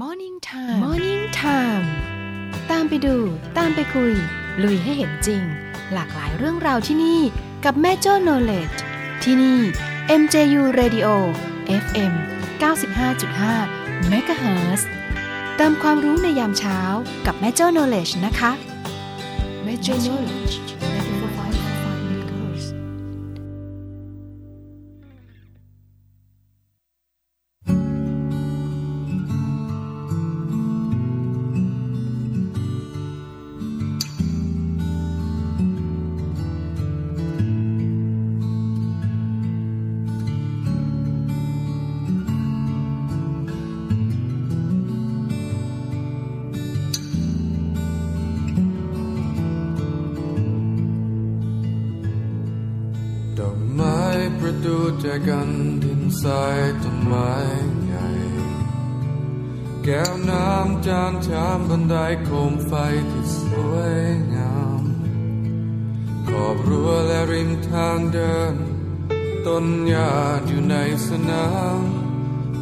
Morning Time Morning Time ตามไปดู ตามไปคุย ลุยให้เห็นจริง หลากหลายเรื่องราวที่นี่กับแม่โจ้ Knowledge ที่นี่ MJU Radio FM 95.5 MHz เติมความรู้ในยามเช้ากับแม่โจ้ Knowledge นะคะแม่โจ้ Knowledge โคมไฟที่สวยงาม ขอบรั้วและริมทางเดิน ต้นหญ้าอยู่ในสนาม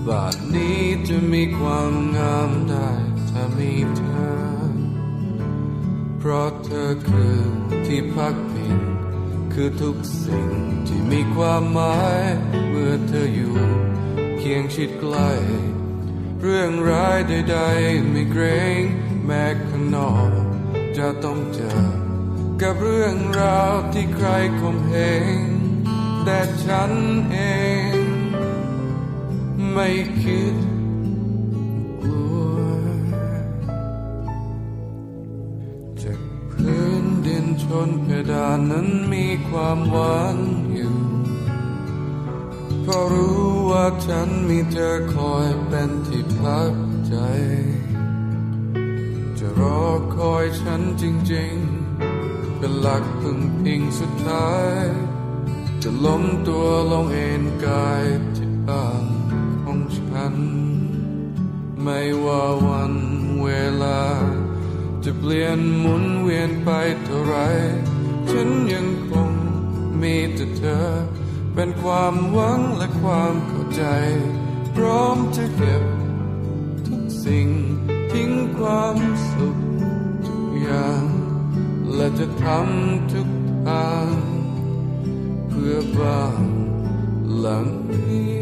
บ้านนี้จะมีความงามได้ถ้ามีเธอ เพราะเธอคือที่พักพิงคือทุกสิ่งที่มีความหมาย เมื่อเธออยู่ เคียงชิดใกล้ เรื่องร้ายใดๆไม่เกรงางนอก จะต้องเจอ กับเรื่องราวที่ใครคมเหงแต่ฉันเอง ไม่คิดกลัวจากพื้นดินชนเพดานนั้นมีความหวานอยู่เพราะรู้ว่าฉันมีเธอคอยเป็นที่พักใจ รอคอยฉันจริงๆ เป็นหลักพึ่งพิงสุดท้าย จะล้มตัวลงเอนกายที่บ้านของฉัน ไม่ว่าวันเวลา จะเปลี่ยนหมุนเวียนไปเท่าไร ฉันยังคงมีแต่เธอ เป็นความหวังและความเข้าใจ พร้อมจะเก็บทุกสิ่งทิ้ง ความสุขทุกอย่าง และจะทำทุกทาง เพื่อบ้านหลังนี้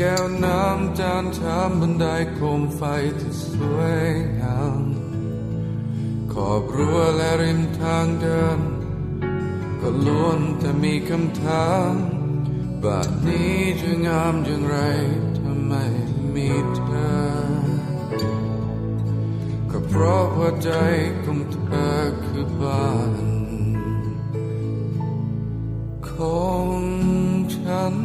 แก้วน้ำจานชามบันไดโคมไฟที่สวยงามขอบรั้วและริมทางเดิน ก็ล้วนแต่มีคำถามบ้านนี้จะงามอย่างไรถ้าไม่มีเธอ ก็เพราะหัวใจของเธอคือบ้านของฉัน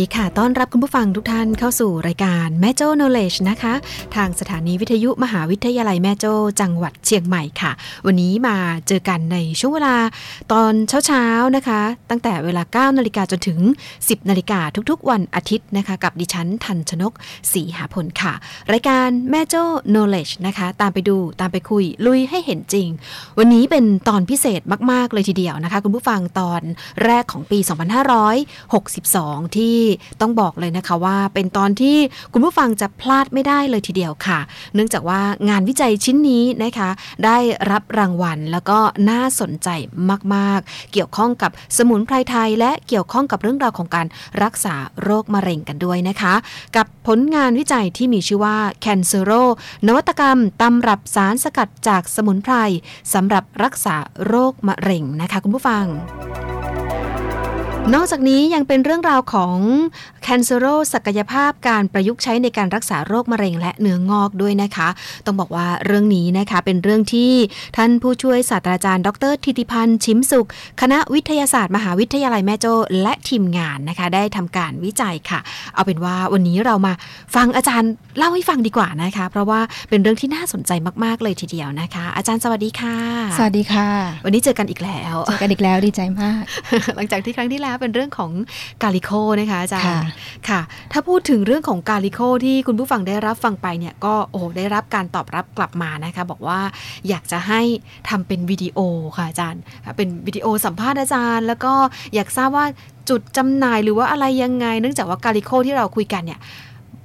ดีค่ะ ต้อนรับคุณผู้ฟังทุกท่านเข้าสู่รายการแม่โจ้ knowledge นะคะ ทางสถานีวิทยุมหาวิทยาลัยแม่โจ้ จังหวัดเชียงใหม่ค่ะ วันนี้มาเจอกันในช่วงเวลาตอนเช้าๆนะคะ ตั้งแต่เวลา 9 นาฬิกาจนถึง 10 นาฬิกาทุกๆ วันอาทิตย์นะคะ กับดิฉันทันชนกศรีหาผลค่ะ รายการแม่โจ้ knowledge นะคะ ตามไปดูตามไปคุยลุยให้เห็นจริง วันนี้เป็นตอนพิเศษมากๆเลยทีเดียวนะคะ คุณผู้ฟังตอนแรกของปี 2562 ที่ต้องบอกเลยนะคะว่าเป็นตอนที่คุณผู้ฟังจะพลาดไม่ได้เลยทีเดียวค่ะ เนื่องจากว่างานวิจัยชิ้นนี้นะคะ ได้รับรางวัลแล้วก็น่าสนใจมาก ๆ เกี่ยวข้องกับสมุนไพรไทย และเกี่ยวข้องกับเรื่องราวของการรักษาโรคมะเร็งกันด้วยนะคะ กับผลงานวิจัยที่มีชื่อว่า c a n c e r o นวัตกรรมตำรับสารสกัดจากสมุนไพรสำหรับรักษาโรคมะเร็งนะคะ คุณผู้ฟัง นอกจากนี้ยังเป็นเรื่องราวของแคนเซโรศักยภาพการประยุกต์ใช้ในการรักษาโรคมะเร็งและเนื้องอกด้วยนะคะ ต้องบอกว่าเรื่องนี้นะคะเป็นเรื่องที่ท่านผู้ช่วยศาสตราจารย์ ดรธิติพันธ์ชิมสุข คณะวิทยาศาสตร์ มหาวิทยาลัยแม่โจ้และทีมงานนะคะ ได้ทำการวิจัยค่ะ เอาเป็นว่าวันนี้เรามาฟังอาจารย์เล่าให้ฟังดีกว่านะคะ เพราะว่าเป็นเรื่องที่น่าสนใจมากๆเลยทีเดียวนะคะ อาจารย์สวัสดีค่ะ สวัสดีค่ะ วันนี้เจอกันอีกแล้วเจอกันอีกแล้วดีใจมาก หลังจากที่ครั้งที่แล้วเป็นเรื่องของกาลิโคนะคะอาจารค่ะย์ค่ะ ถ้าพูดถึงเรื่องของกาลิโคที่คุณผู้ฟังได้รับฟังไปเนี่ยก็โอ้โหได้รับการตอบรับกลับมานะคะ บอกว่าอยากจะให้ทำเป็นวิดีโอค่ะอาจารย์ เป็นวิดีโอสัมภาษณ์อาจารย์ แล้วก็อยากทราบว่าจุดจำหน่ายหรือว่าอะไรยังไง เนื่องจากว่ากาลิโคที่เราคุยกันเนี่ย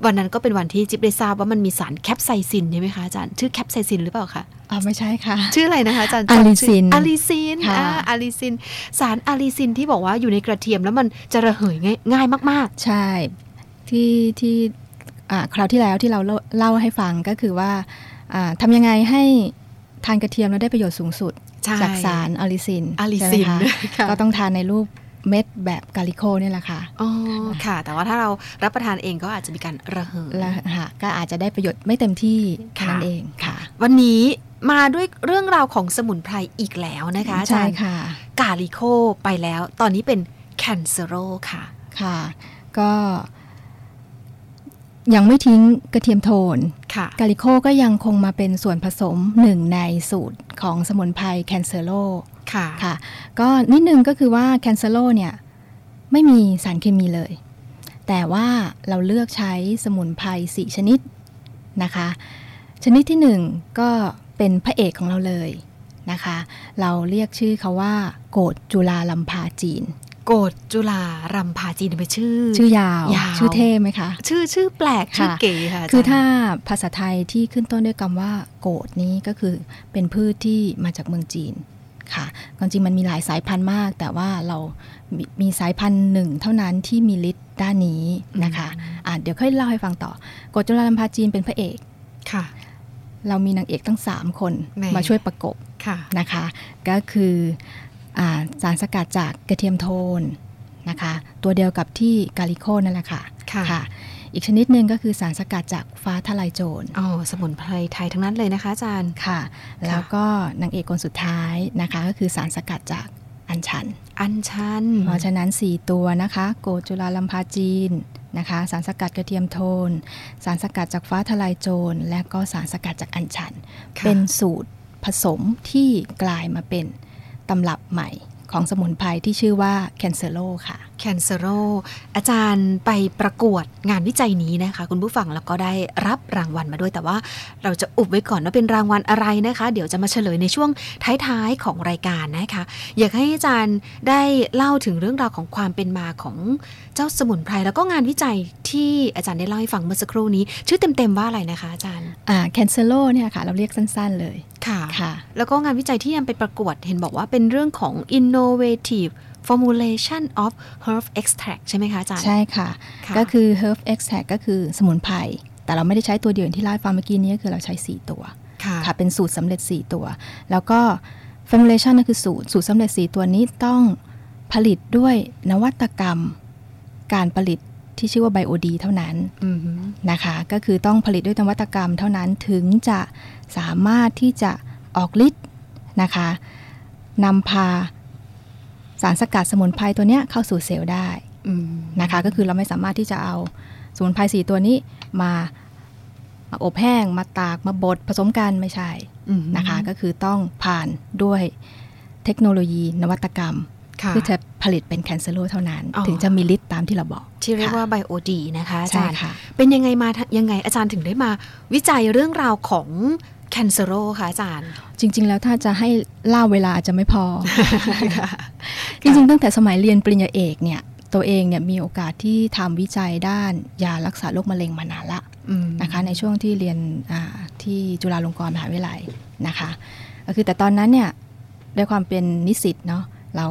วันนั้นก็เป็นวันที่จิ๊บได้ทราบว่ามันมีสาร capsaicin ใช่ไหมคะอาจารย์ชื่อ capsaicin หรือเปล่าคะอ๋อไม่ใช่ค่ะ ชื่ออะไรนะคะอาจารย์ allicin allicin ค่ะอ่า allicin สาร allicin ที่บอกว่าอยู่ในกระเทียมแล้วมันจะระเหยง่ายง่ายมากใช่ ที่ที่อ่าคราวที่แล้วที่เราเล่าเล่าให้ฟังก็คือว่าอ่าทำยังไงให้ทานกระเทียมแล้วได้ประโยชน์สูงสุดๆใช่จากสาร allicin อะลิใช่ไหมซินคะค่ะก็ต้องทานในรูป เม็ดแบบ Garlico เนี่ยแหละค่ะอ๋อค่ะ แต่ว่าถ้าเรารับประทานเองก็อาจจะมีการระเหยแล้วค่ะก็อาจจะได้ประโยชน์ไม่เต็มที่เท่านั้นค่ะเองค่ะ วันนี้มาด้วยเรื่องราวของสมุนไพรอีกแล้วนะคะอาจาใช่ค่ะ Garlico ไปแล้ว ตอนนี้เป็น Cancero ค่ะค่ะ ก็ยังไม่ทิ้งกระเทียมโทนค่ะ Garlico ก็ยังคงมาเป็นส่วนผสมหนึ่งในสูตรของสมุนไพร Cancero ค่ะค่ะ ก็นิดนึงก็คือว่าแคนเซโลเนี่ยไม่มีสารเคมีเลย แต่ว่าเราเลือกใช้สมุนไพรสี่ชนิดนะคะ ชนิดที่หนึ่งก็เป็นพระเอกของเราเลยนะคะ เราเรียกชื่อเขาว่า โกดจุลาลัมพาจีนโกดจุฬารำพาจีนเป็นชื่อ ชื่อยาวยาวชื่อเท่ไหมคะ ชื่อชื่อแปลกชื่อค่ะเก๋ค่ะจรย์คือถ้าภาษาไทยที่ขึ้นต้นด้วยคำว่า โกดนี้ก็คือเป็นพืชที่มาจากเมืองจีน ค่ะความจริงมันมีหลายสายพันธุ์มาก แต่ว่าเรามมีสายพันธุ์หนึ่งเท่านั้นที่มีฤทธิ์ด้านนี้นะคะอะเดี๋ยวค่อยเล่าให้ฟังต่อโกดจุลาลัมพาจีนเป็นพระเอกค่ะ เรามีนางเอกตั้ง 3 คนแหมมาช่วยประกบค่ะนะคะ ก็คืออาสารสกัดจากกระเทียมโทนนะคะ ตัวเดียวกับที่กาลิโคนั่นแหละค่ะค่ะ อีกชนิดหนึ่งก็คือสารสกัดจากฟ้าทลายโจรอ๋อสมุนไพรไทยทั้งนั้นเลยนะคะอาจารย์ค่ะ แล้วก็นางเอกคนสุดท้ายนะคะ ก็คือสารสกัดจากอัญชัน อัญชัน เพราะฉะนั้น 4 ตัวนะคะ โกจุลาลัมพาจีนนะคะ สารสกัดกระเทียมโทน สารสกัดจากฟ้าทลายโจร และก็สารสกัดจากอัญชันค่ะเป็นสูตรผสมที่กลายมาเป็นตำรับใหม่ของสมุนไพรที่ชื่อว่าแคนเซโลค่ะ แคนเซโรอาจารย์ไปประกวดงานวิจัยนี้นะคะ คุณผู้ฟังแล้วก็ได้รับรางวัลมาด้วยแต่ว่าเราจะอุบไว้ก่อนว่าเป็นรางวัลอะไรนะคะ เดี๋ยวจะมาเฉลยในช่วงท้ายๆของรายการนะคะ อยากให้อาจารย์ได้เล่าถึงเรื่องราวของความเป็นมาของเจ้าสมุนไพรแล้วก็งานวิจัยที่อาจารย์ได้เล่าให้ฟังเมื่อสักครู่นี้ ชื่อเต็มๆว่าอะไรนะคะอาจารย์อ่าแคนเซโลเนี่ยค่ะ เราเรียกสั้น ๆเลยค่ะค่ะ แล้วก็งานวิจัยที่นำไปประกวดเห็นบอกว่าเป็นเรื่องของ innovative formulation of herb extract ใช่ไหมคะอาจารย์ ใช่ค่ะค่ะ ก็คือ herb extract ก็คือสมุนไพร แต่เราไม่ได้ใช้ตัวเดียวอย่างที่เล่าให้ฟังเมื่อกี้นี้ก็คือเราใช้ 4 ตัวค่ะค่ะเป็นสูตรสำเร็จ 4 ตัว แล้วก็ formulation นั่นคือสูตร สูตรสำเร็จ 4 ตัวนี้ต้องผลิตด้วยนวัตกรรม การผลิตที่ชื่อว่าไบโอดีเท่านั้นอือหือนะคะ ก็คือต้องผลิตด้วยนวัตกรรมเท่านั้นถึงจะสามารถที่จะออกฤทธิ์นะคะนำพา สารสกัดสมุนไพรตัวเนี้ยเข้าสู่เซลล์ได้อืมนะคะก็คือเราไม่สามารถที่จะเอาสมุนไพรสีตัวนี้มามาอบแห้งมาตากมาบดผสมกันไม่ใช่อืมนะคะ ก็คือต้องผ่านด้วยเทคโนโลยีนวัตกรรมค่ะเพื่อจะผลิตเป็นแคนเซโลเท่านั้นอ๋อถึงจะมีฤทธิ์ตามที่เราบอก ที่เรียกค่ะว่าไบโอดีนะคะอาใช่จารย์ค่ะเป็นยังไงมาทะยังไงอาจารย์ถึงได้มาวิจัยเรื่องราวของ แคนเซโรค่ะอาจารย์ จริง ๆ แล้วถ้าจะให้เล่าเวลาอาจจะไม่พอ จริง ๆ ตั้งแต่สมัยเรียนปริญญาเอกเนี่ย ตัวเองเนี่ยมีโอกาสที่ทำวิจัยด้านยารักษาโรคมะเร็งมานานละอืมนะคะในช่วงที่เรียนอ่าที่จุฬาลงกรณ์มหาวิทยาลัยนะคะก็คือแต่ตอนนั้นเนี่ยด้วยความเป็นนิสิตเนาะเรา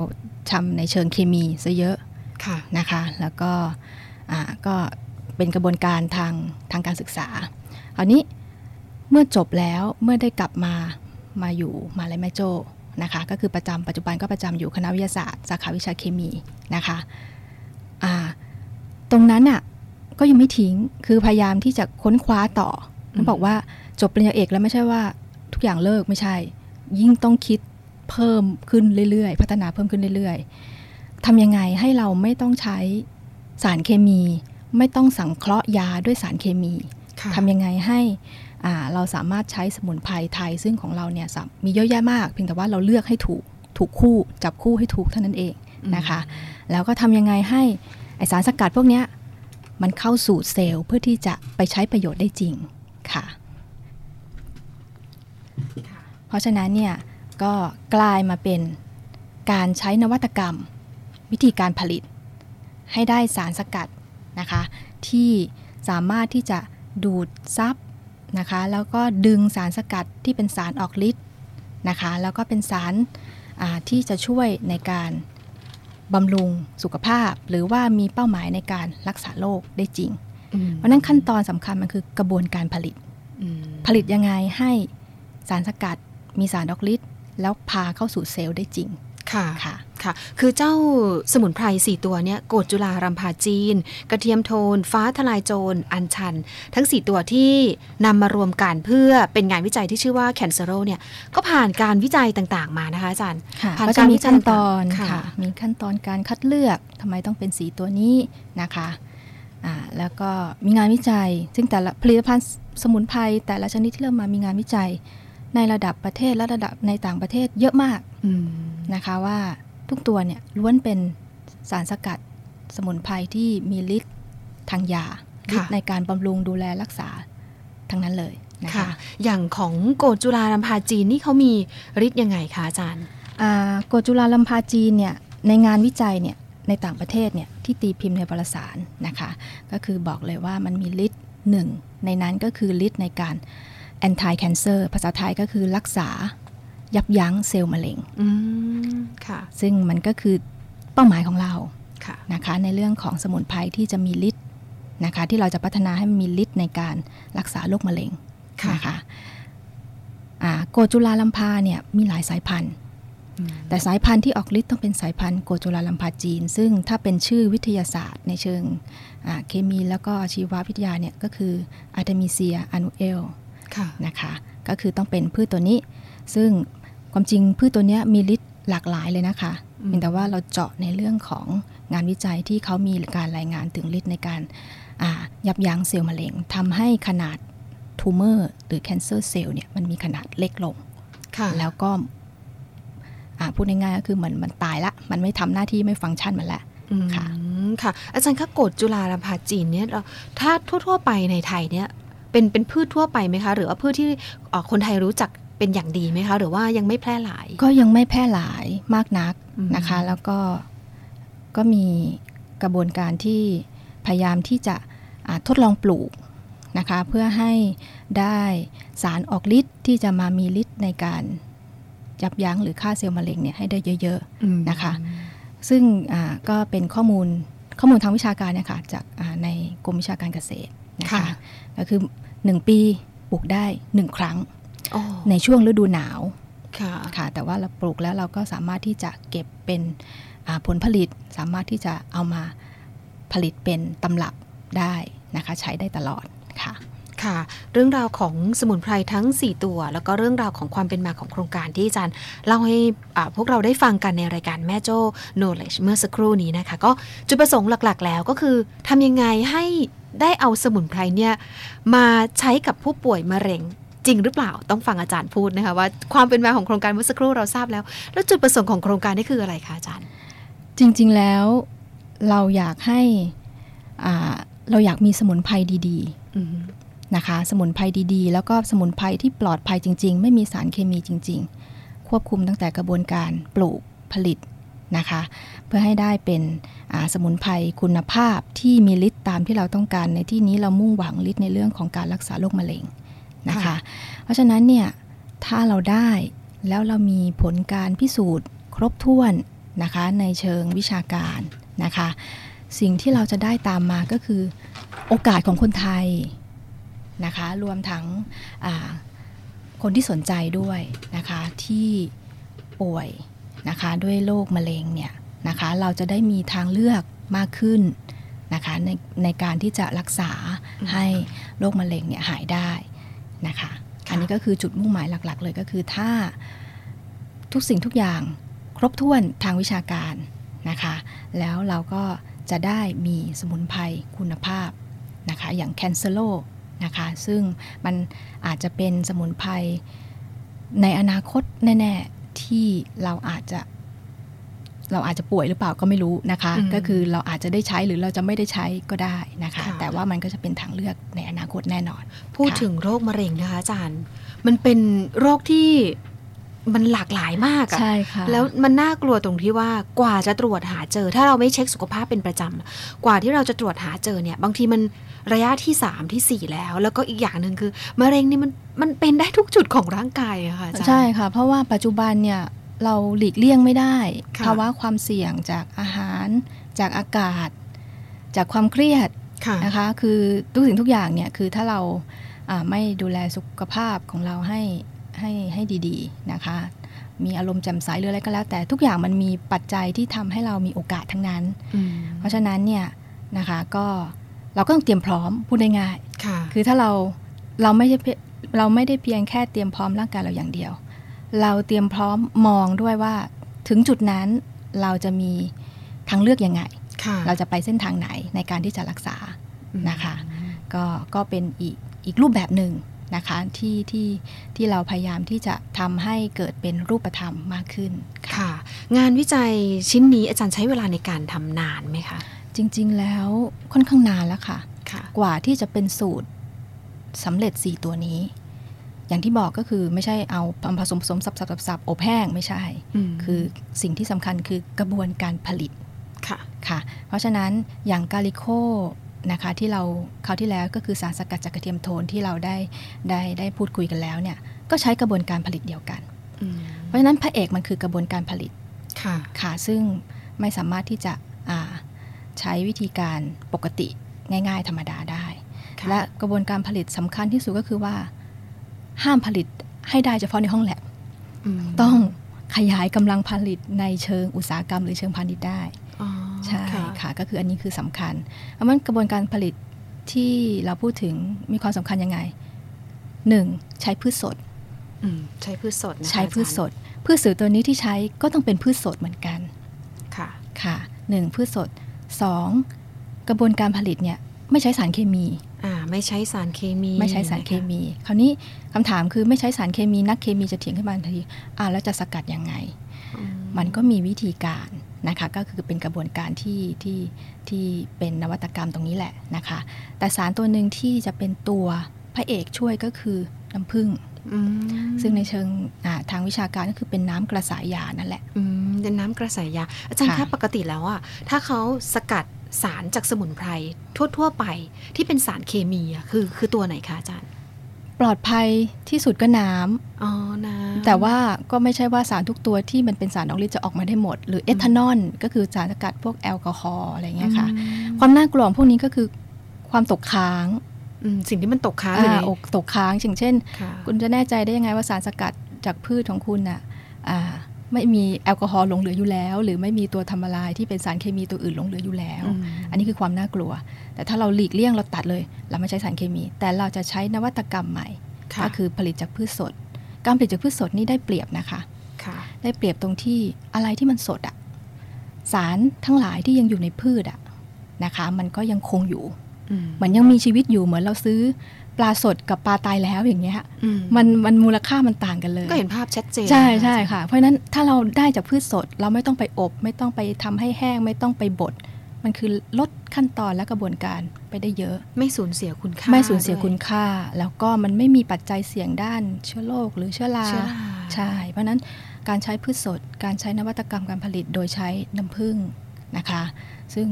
ทำในเชิงเคมีซะเยอะค่ะนะคะแล้วก็อ่าก็เป็นกระบวนการทางทางการศึกษาคราวนี้ เมื่อจบแล้วเมื่อได้กลับมามาอยู่มหาลัยแม่โจ้นะคะก็คือประจำปัจจุบันก็ประจำอยู่คณะวิทยาศาสตร์สาขาวิชาเคมีนะคะอ่าตรงนั้นอะก็ยังไม่ทิ้งคือพยายามที่จะค้นคว้าต่อต้องบอกว่าจบปริญญาเอกแล้วไม่ใช่ว่าทุกอย่างเลิกไม่ใช่ ยิ่งต้องคิดเพิ่มขึ้นเรื่อยๆ พัฒนาเพิ่มขึ้นเรื่อยๆทำยังไงให้เราไม่ต้องใช้สารเคมี ไม่ต้องสังเคราะห์ยาด้วยสารเคมีค่ะทำยังไงให้อ่า เราสามารถใช้สมุนไพรไทยซึ่งของเราเนี่ยสามมีเยอะแยะมาก เพียงแต่ว่าเราเลือกให้ถูกถูกคู่จับคู่ให้ถูกเท่านั้นเองนะคะ แล้วก็ทำยังไงให้ไอสารสกัดพวกเนี้ยมันเข้าสู่เซลล์เพื่อที่จะไปใช้ประโยชน์ได้จริงค่ะ เพราะฉะนั้นเนี่ยก็กลายมาเป็นการใช้นวัตกรรม วิธีการผลิต ให้ได้สารสกัดนะคะ ที่สามารถที่จะดูดซับ นะคะ แล้วก็ดึงสารสกัดที่เป็นสารออกฤทธิ์นะคะ แล้วก็เป็นสารอ่าที่จะช่วยในการบำรุงสุขภาพ หรือว่ามีเป้าหมายในการรักษาโรคได้จริงอืมเพราะฉะนั้นขั้นตอนสำคัญมันคือกระบวนการผลิตอืมผลิตยังไงให้สารสกัดมีสารออกฤทธิ์แล้วพาเข้าสู่เซลล์ได้จริง ค่ะค่ะ ค่ะ คือเจ้าสมุนไพรสี่ตัวเนี่ยโกดจุฬารำพาจีน กระเทียมโทน ฟ้าทลายโจร อัญชัน ทั้ง4ตัวที่นำมารวมกันเพื่อเป็นงานวิจัยที่ชื่อว่าแคนเซโรเนี่ยก็ผ่านการวิจัยต่างๆมานะคะอาจารย์ค่ะผ่านก็กาจะรมีวิจัยขั้นตอนต่างๆค่ะค่ะ มีขั้นตอนการคัดเลือกทำไมต้องเป็นสีตัวนี้นะคะอ่าแล้วก็มีงานวิจัย ซึ่งแต่ละผลิตภัณฑ์สมุนไพรแต่ละชนิดที่เริ่มมามีงานวิจัย ในระดับประเทศและระดับในต่างประเทศเยอะมากอืมนะคะว่า ทุกตัวเนี่ยล้วนเป็นสารสกัดสมุนไพรที่มีฤทธิ์ทางยาฤทธิ์ในการบำรุงดูแลรักษาทั้งนั้นเลยนะค่ะคะอย่างของโกดจุฬารำพาจีนนี่เขามีฤทธิ์ยังไงคะอาจารย์อ่ากฎจุฬาลัมพาจีนเนี่ยในงานวิจัยเนี่ยในต่างประเทศเนี่ยที่ตีพิมพ์ในวารสารนะคะ ก็คือบอกเลยว่ามันมีฤทธิ์หนึ่งในนั้นก็คือฤทธิ์ในการ anti cancer ภาษาไทยก็คือรักษา ยับยั้งเซลล์มะเร็งอืมค่ะซึ่งมันก็คือเป้าหมายของเราค่ะนะคะในเรื่องของสมุนไพรที่จะมีฤทธิ์นะคะที่เราจะพัฒนาให้มันมีฤทธิ์ในการรักษาโรคมะเร็งค่ะนะคะอ่าโกจุลาลัมพาเนี่ยมีหลายสายพันธุ์อืมแต่สายพันธุ์ที่ออกฤทธิ์ต้องเป็นสายพันธุ์โกฐจุฬาลัมพาจีน ซึ่งถ้าเป็นชื่อวิทยาศาสตร์ ในเชิงอ่าเคมีแล้วก็ชีววิทยาเนี่ยก็คือ Artemisia annua ค่ะนะคะก็คือต้องเป็นพืชตัวนี้ ซึ่ง ความจริงพืชตัวเนี้ยมีฤทธิ์หลากหลายเลยนะคะอืมเพียงแต่ว่าเราเจาะในเรื่องของงานวิจัยที่เขามีการรายงานถึงฤทธิ์ในการอ่ายับยั้งเซลล์มะเร็งทำให้ขนาด tumor หรือ cancer cell เนี่ยมันมีขนาดเล็กลงค่ะแล้วก็อ่าพูดง่ายๆก็คือเหมือนมันตายละ มันไม่ทำหน้าที่ไม่ฟังก์ชันมันละค่ะอืมค่ะ อาจารย์คะกฎจุฬาลำพาจีนเนี่ยเราถ้าทั่ว ๆ ไปในไทยเนี่ยเป็นเป็นพืชทั่วไปไหมคะ หรือว่าพืชที่เอ่อคนไทยรู้จัก เป็นอย่างดีไหมคะ หรือว่ายังไม่แพร่หลาย ก็ยังไม่แพร่หลายมากนักอืมนะคะ แล้วก็ก็มีกระบวนการที่พยายามที่จะอ่าทดลองปลูกนะคะ เพื่อให้ได้สารออกฤทธิ์ที่จะมามีฤทธิ์ในการยับยั้งหรือฆ่าเซลล์มะเร็งเนี่ยให้ได้เยอะอืมนะคะๆซึ่งอ่าก็เป็นข้อมูลข้อมูลทางวิชาการเนี่ยค่ะจากอ่าในกรมวิชาการเกษตรนะคะค่ะก็คือ 1 ปีปลูกได้ 1 ครั้งโอ้ ในช่วงฤดูหนาวค่ะค่ะแต่ว่าเราปลูกแล้วเราก็สามารถที่จะเก็บเป็นอ่าผลผลิตสามารถที่จะเอามาผลิตเป็นตำรับได้นะคะใช้ได้ตลอดค่ะค่ะ เรื่องราวของสมุนไพรทั้ง 4 ตัว แล้วก็เรื่องราวของความเป็นมาของโครงการที่อาจารย์เล่าให้อ่าพวกเราได้ฟังกันในรายการแม่โจ้ knowledge เมื่อสักครู่นี้นะคะ ก็จุดประสงค์หลักๆ แล้วก็คือทำยังไงให้ได้เอาสมุนไพรเนี่ยมาใช้กับผู้ป่วยมะเร็ง จริงหรือเปล่าต้องฟังอาจารย์พูดนะคะว่าความเป็นมาของโครงการเมื่อสักครู่เราทราบแล้ว แล้วจุดประสงค์ของโครงการนี่คืออะไรคะอาจารย์ จริง ๆแล้วเราอยากให้อ่าเราอยากมีสมุนไพรดีอืมๆนะคะ สมุนไพรดีๆ แล้วก็สมุนไพรที่ปลอดภัยจริง ๆ ไม่มีสารเคมีจริง ๆ ควบคุมตั้งแต่กระบวนการปลูกผลิตนะคะ เพื่อให้ได้เป็นอ่าสมุนไพรคุณภาพที่มีฤทธิ์ตามที่เราต้องการในที่นี้เรามุ่งหวังฤทธิ์ในเรื่องของการรักษาโรคมะเร็ง นะคะค่ะเพราะฉะนั้นเนี่ยถ้าเราได้แล้วเรามีผลการพิสูจน์ ครบถ้วนนะคะในเชิงวิชาการนะคะ สิ่งที่เราจะได้ตามมาก็คือโอกาสของคนไทยนะคะรวมทั้งอ่าคนที่สนใจด้วยนะคะที่ป่วยนะคะด้วยโรคมะเร็งเนี่ยนะคะเราจะได้มีทางเลือกมากขึ้นนะคะในในการที่จะรักษาให้โรคมะเร็งเนี่ยหายได้ นะคะ อันนี้ก็คือจุดมุ่งหมายหลักๆ เลยก็คือถ้าทุกสิ่งทุกอย่างครบถ้วนทางวิชาการนะคะ แล้วเราก็จะได้มีสมุนไพรคุณภาพนะคะ อย่างแคนเซโลนะคะ ซึ่งมันอาจจะเป็นสมุนไพรในอนาคตแน่ ๆ ที่เราอาจจะ เราอาจจะป่วยหรือเปล่าก็ไม่รู้นะคะอืมก็คือเราอาจจะได้ใช้หรือเราจะไม่ได้ใช้ก็ได้นะคะค่ะแต่ว่ามันก็จะเป็นทางเลือกในอนาคตแน่นอน พูดค่ะถึงโรคมะเร็งนะคะอาจารย์ มันเป็นโรคที่มันหลากหลายมากอะใช่ค่ะแล้วมันน่ากลัวตรงที่ว่ากว่าจะตรวจหาเจอ ถ้าเราไม่เช็คสุขภาพเป็นประจำกว่าที่เราจะตรวจหาเจอเนี่ย บางทีมันระยะที่ 3 ทีสี่4 แล้ว แล้วก็อีกอย่างหนึ่งคือมะเร็งนี่มันมันเป็นได้ทุกจุดของร่างกายอะค่ะอาจารย์ใช่ค่ะ เพราะว่าปัจจุบันเนี่ย เราหลีกเลี่ยงไม่ได้ค่ะภาวะความเสี่ยงจากอาหาร จากอากาศ จากความเครียดค่ะนะคะ คือทุกสิ่งทุกอย่างเนี่ยคือถ้าเราอ่าไม่ดูแลสุขภาพของเราให้ให้ให้ดีๆนะคะ มีอารมณ์แจ่มใสหรืออะไรก็แล้ว แต่ทุกอย่างมันมีปัจจัยที่ทำให้เรามีโอกาสทั้งนั้นอืมเพราะฉะนั้นเนี่ยนะคะก็เราก็ต้องเตรียมพร้อมพูดง่ายๆค่ะคือถ้าเราเราไม่ใช่เพียเราไม่ได้เพียงแค่เตรียมพร้อมร่างกายเราอย่างเดียว เราเตรียมพร้อมมองด้วยว่าถึงจุดนั้นเราจะมีทางเลือกยังไงค่ะเราจะไปเส้นทางไหนในการที่จะรักษาอืมนะคะก็ก็เป็นอีกอีกรูปแบบหนึ่งนะคะที่ที่ที่เราพยายามที่จะทำให้เกิดเป็นรูปธรรมมากขึ้นค่ะค่ะ งานวิจัยชิ้นนี้อาจารย์ใช้เวลาในการทำนานไหมคะ จริงๆแล้วค่อนข้างนานแล้วค่ะค่ะกว่าที่จะเป็นสูตรสำเร็จ 4 ตัวนี้ อย่างที่บอกก็คือไม่ใช่เอาผสมผสมสับสับสับสับอบแห้งไม่ใช่มคือสิ่งที่สำคัญคือกระบวนการผลิตค่ะค่ะ เพราะฉะนั้นอย่างกาลิโคนะคะที่เราคราวที่แล้วก็คือสารสกัดจากกระเทียมโทนที่เราได้ได้ได้พูดคุยกันแล้วเนี่ยก็ใช้กระบวนการผลิตเดียวกันอืมเพราะฉะนั้นพระเอกมันคือกระบวนการผลิตค่ะค่ะซึ่งไม่สามารถที่จะอ่าใช้วิธีการปกติง่าย ๆ ธรรมดาได้ค่ะและกระบวนการผลิตสำคัญที่สุดก็คือว่า ห้ามผลิตให้ได้เฉพาะในห้องแลบมต้องขยายกำลังผลิตในเชิงอุตสาหกรรม หรือเชิงพาณิชย์ได้อ๋อใช่ค่ะค่ะก็คืออันนี้คือสำคัญเพราะมันกระบวนการผลิตที่เราพูดถึงมีความสำคัญยังไงหนึ่งใช้พืชสดอืมใช้พืชสดนะคะใช้พืชสอาจารย์ดพืชสดตัวนี้ที่ใช้ก็ต้องเป็นพืชสดเหมือนกันค่ะค่ะหนึ่งพืชสดสองกระบวนการผลิตเนี่ยไม่ใช้สารเคมีอ่า ไม่ใช้สารเคมี ไม่ใช้สารเคมี คราวนี้คำถามคือไม่ใช้สารเคมีนักเคมีจะเถียงขึ้นมาทันทีอ่าแล้วจะสกัดยังไงอืมันก็มีวิธีการนะคะก็คือเป็นกระบวนการที่ที่ที่เป็นนวัตกรรมตรงนี้แหละนะคะ แต่สารตัวหนึ่งที่จะเป็นตัวพระเอกช่วยก็คือน้ำผึ้งอืมซึ่งในเชิงอ่าทางวิชาการก็คือเป็นน้ำกระสายยานั่นแหละอืมเป็นน้ำกระสายยา อาจารย์ค่ะคะปกติแล้วอะถ้าเขาสกัด สารจากสมุนไพรทั่ว ๆ ไปที่เป็นสารเคมีอะคือคือตัวไหนคะอาจารย์ ปลอดภัยที่สุดก็น้ำอ๋อนะแต่ว่าก็ไม่ใช่ว่าสารทุกตัวที่มันเป็นสารออกฤทธิ์จะออกมาได้หมด หรือเอทานอลก็คือสารสกัดพวกแอลกอฮอล์อะไรเงี้ยค่ะ ความน่ากลัวของพวกนี้ก็คือความตกค้างอืมสิ่งที่มันตกค้างอยู่ในอ่าอกตกค้างอย่างเช่นค่ะคุณจะแน่ใจได้ยังไงว่าสารสกัดจากพืชของคุณน่ะอ่า ไม่มีแอลกอฮอล์หลงเหลืออยู่แล้ว หรือไม่มีตัวทำละลายที่เป็นสารเคมีตัวอื่นหลงเหลืออยู่แล้วอืมอันนี้คือความน่ากลัว แต่ถ้าเราหลีกเลี่ยงเราตัดเลย เราไม่ใช้สารเคมี แต่เราจะใช้นวัตกรรมใหม่ค่ะก็คือผลิตจากพืชสด การผลิตจากพืชสดนี่ได้เปรียบนะคะค่ะได้เปรียบตรงที่อะไรที่มันสดอะสารทั้งหลายที่ยังอยู่ในพืชอะนะคะ มันก็ยังคงอยู่อืมเหมือนยังมีชีวิตอยู่เหมือนเราซื้อ ปลาสดกับปลาตายแล้วอย่างเงี้ยอืมมันมันมูลค่ามันต่างกันเลย ก็เห็นภาพชัดเจน ใช่นใช่ค่ะ เพราะฉะนั้นถ้าเราได้จากพืชสดเราไม่ต้องไปอบ ไม่ต้องไปทำให้แห้ง ไม่ต้องไปบดมันคือลดขั้นตอนและกระบวนการไปได้เยอะ ไม่สูญเสียคุณค่า ไม่สูญเสียด้วคุณค่า แล้วก็มันไม่มีปัจจัยเสี่ยงด้านเชื้อโรคหรือเชื้อราเชื้อราใช่ เพราะฉะนั้นการใช้พืชสด การใช้นวัตกรรมการผลิตโดยใช้น้ำผึ้งนะคะ ซึ่ง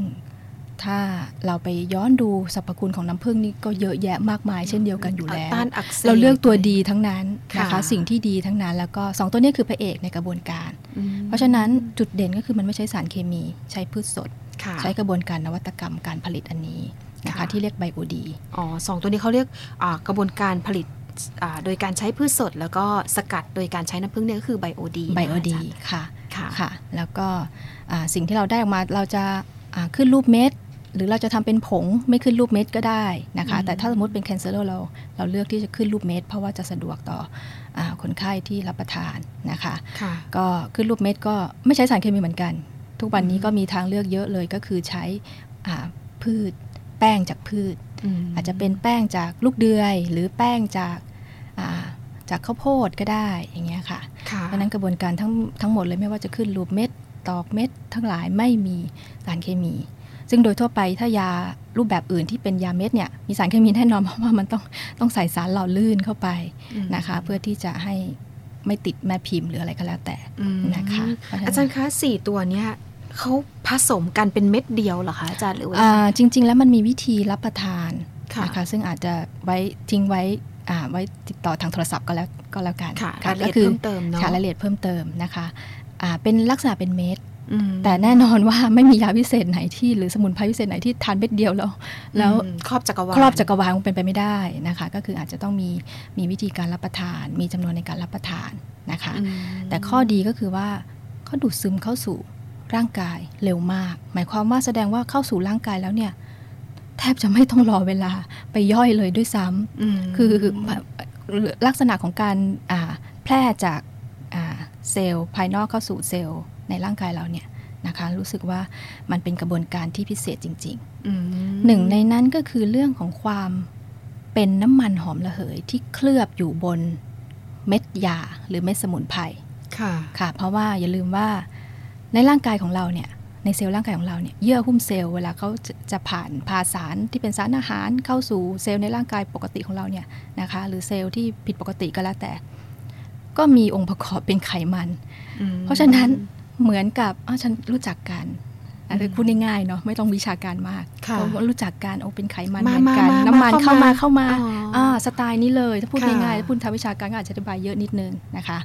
ถ้าเราไปย้อนดูสรรพคุณของน้ำผึ้งนี่ก็เยอะแยะมากมายเช่นเดียวกันอยู่แล้วต้านอักเสบเราเลือกตัวดีทั้งนั้นนะคะค่ะสิ่งที่ดีทั้งนั้น แล้วก็สองตัวนี้คือพระเอกในกระบวนการอืมเพราะฉะนั้นจุดเด่นก็คือมันไม่ใช้สารเคมี ใช้พืชสดค่ะใช้กระบวนการนวัตกรรมการผลิตอันนี้นะคะค่ะที่เรียกไบโอดีอ๋อสองตัวนี้เขาเรียกอ่ากระบวนการผลิตอ่าโดยการใช้พืชสด แล้วก็สกัดโดยการใช้น้ำผึ้งเนี่ยก็คือไบโอดีไบโอดีค่ะค่ะค่ะแล้วก็อ่าสิ่งที่เราได้ออกมาเราจะอ่าขึ้นรูปเม็ด หรือเราจะทำเป็นผงไม่ขึ้นรูปเม็ดก็ได้นะคะ แต่ถ้าสมมติเป็นแคนเซอร์เราเราเลือกที่จะขึ้นรูปเม็ดเพราะว่าจะสะดวกต่ออาคนไข้ที่รับประทานนะคะค่ะก็ขึ้นรูปเม็ดก็ไม่ใช้สารเคมีเหมือนกัน ทุกวันนี้ก็มีทางเลือกเยอะเลยก็คือใช้อ่าพืชแป้งจากพืช อาจจะเป็นแป้งจากลูกเดือย หรือแป้งจากอ่าจากข้าวโพดก็ได้อย่างเงี้ยค่ะค่ะเพราะฉะนั้นกระบวนการทั้งทั้งหมดเลยไม่ว่าจะขึ้นรูปเม็ดตอกเม็ดทั้งหลายไม่มีสารเคมี ซึ่งโดยทั่วไปถ้ายารูปแบบอื่นที่เป็นยาเม็ดเนี่ยมีสารเคมีแน่นอนเพราะว่ามันต้องต้องใส่สารหล่อลื่นเข้าไปอืมนะคะ เพื่อที่จะให้ไม่ติดแม่พิมพ์หรืออะไรก็แล้วแต่อืมนะคะเพะฉะนั้นอาจารย์คะสี่ตัวเนี้ยเขาผสมกันเป็นเม็ดเดียวเหรอคะอาจารย์หรือว่าอ่าจริง ๆ แล้วมันมีวิธีรับประทานค่ะนะคะซึ่งอาจจะไว้ทิ้งไว้อ่าไว้ติดต่อทางโทรศัพท์ก็แล้วก็แล้วกันค่ะค่ะรายละก็เอียดคืเพิ่มเติมเนาะค่ะรายละเอียดเพิ่มเติมนะคะอ่าเป็นลักษณะเป็นเม็ดอืม แต่แน่นอนว่าไม่มียาพิเศษไหนที่ หรือสมุนไพรพิเศษไหนที่ทานเม็ดเดียวแล้วแล้วอืมครอบจักรวาลครอบจักรวาลคงเป็นไปไม่ได้นะคะ ก็คืออาจจะต้องมีมีวิธีการรับประทาน มีจำนวนในการรับประทานนะคะอืมแต่ข้อดีก็คือว่าเขาดูดซึมเข้าสู่ร่างกายเร็วมาก หมายความว่าแสดงว่าเข้าสู่ร่างกายแล้วเนี่ยแทบจะไม่ต้องรอเวลาไปย่อยเลยด้วยซ้ำอืมคือลักษณะของการอ่าแพร่จากอ่า เซลล์ภายนอกเข้าสู่เซลล์ในร่างกายเราเนี่ยนะคะรู้สึกว่ามันเป็นกระบวนการที่พิเศษจริงอืมๆหนึ่งในนั้นก็คือเรื่องของความเป็นน้ำมันหอมระเหยที่เคลือบอยู่บนเม็ดยาหรือเม็ดสมุนไพรค่ะค่ะ เพราะว่าอย่าลืมว่าในร่างกายของเราเนี่ยในเซลล์ร่างกายของเราเนี่ยเยื่อหุ้มเซลล์เวลาเขาจะจะผ่านพาสารที่เป็นสารอาหารเข้าสู่เซลล์ในร่างกายปกติของเราเนี่ยนะคะหรือเซลล์ที่ผิดปกติก็แล้วแต่ ก็มีองค์ประกอบเป็นไขมันอืมเพราะฉะนั้นเหมือนกับอ้าวฉันรู้จักกันอันนี้พูดง่ายๆเนาะไม่ต้องวิชาการมากค่ะเพราะว่ารู้จักกันโอ้เป็นไขมันมาเหมือนกันมามาน้ำมันมาเข้าเข้ามามาเข้ามาอ๋ออ่อ่าสไตล์นี้เลย ถ้าพูดค่ะง่ายๆถ้าพูดทางวิชาการก็อาจจะอธิบายเยอะนิดนึงนะคะ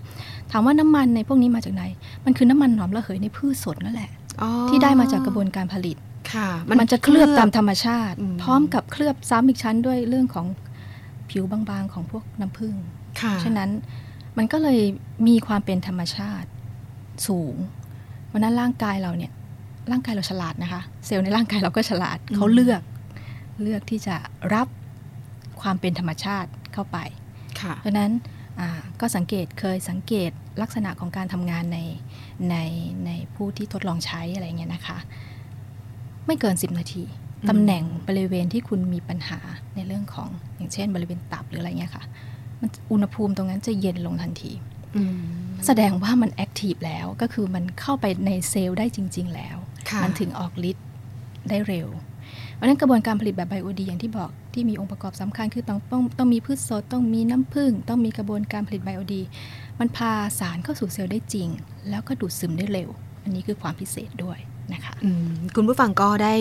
ถามว่าน้ำมันในพวกนี้มาจากไหน มันคือน้ำมันหอมระเหยในพืชสดนั่นแหละอ๋อที่ได้มาจากกระบวนการผลิตค่ะ มันจะเคลือบตามธรรมชาติอืมพร้อมกับเคลือบซ้ำอีกชั้นด้วยเรื่องของผิวบางๆของพวกน้ำผึ้งค่ะฉะนั้น มันก็เลยมีความเป็นธรรมชาติสูงวันนั้นร่างกายเราเนี่ย ร่างกายเราฉลาดนะคะ เซลล์ในร่างกายเราก็ฉลาดเขาเลือกเลือกที่จะรับความเป็นธรรมชาติเข้าไปค่ะเพราะฉะนั้นอ่าก็สังเกตเคยสังเกตลักษณะของการทำงานในในในผู้ที่ทดลองใช้อะไรเงี้ยนะคะ ไม่เกิน 10 นาทีอืมตำแหน่งบริเวณที่คุณมีปัญหาในเรื่องของอย่างเช่น บริเวณตับหรืออะไรเงี้ยค่ะมัน อุณหภูมิตรงนั้นจะเย็นลงทันทีแสดงว่ามันแอคทีฟแล้วก็คือมันเข้าไปในเซลล์ได้จริง ๆ แล้ว มันถึงออกฤทธิ์ได้เร็วเพราะนั้นกระบวนการผลิตแบบไบโอดีอย่างที่บอกที่มีองค์ประกอบสำคัญคือต้องต้องต้องมีพืชสดต้องมีน้ำผึ้งต้องมีกระบวนการผลิตไบโอดี มันพาสารเข้าสู่เซลล์ได้จริง แล้วก็ดูดซึมได้เร็ว อันนี้คือความพิเศษด้วย นะคะคุณผู้ฟังก็ได้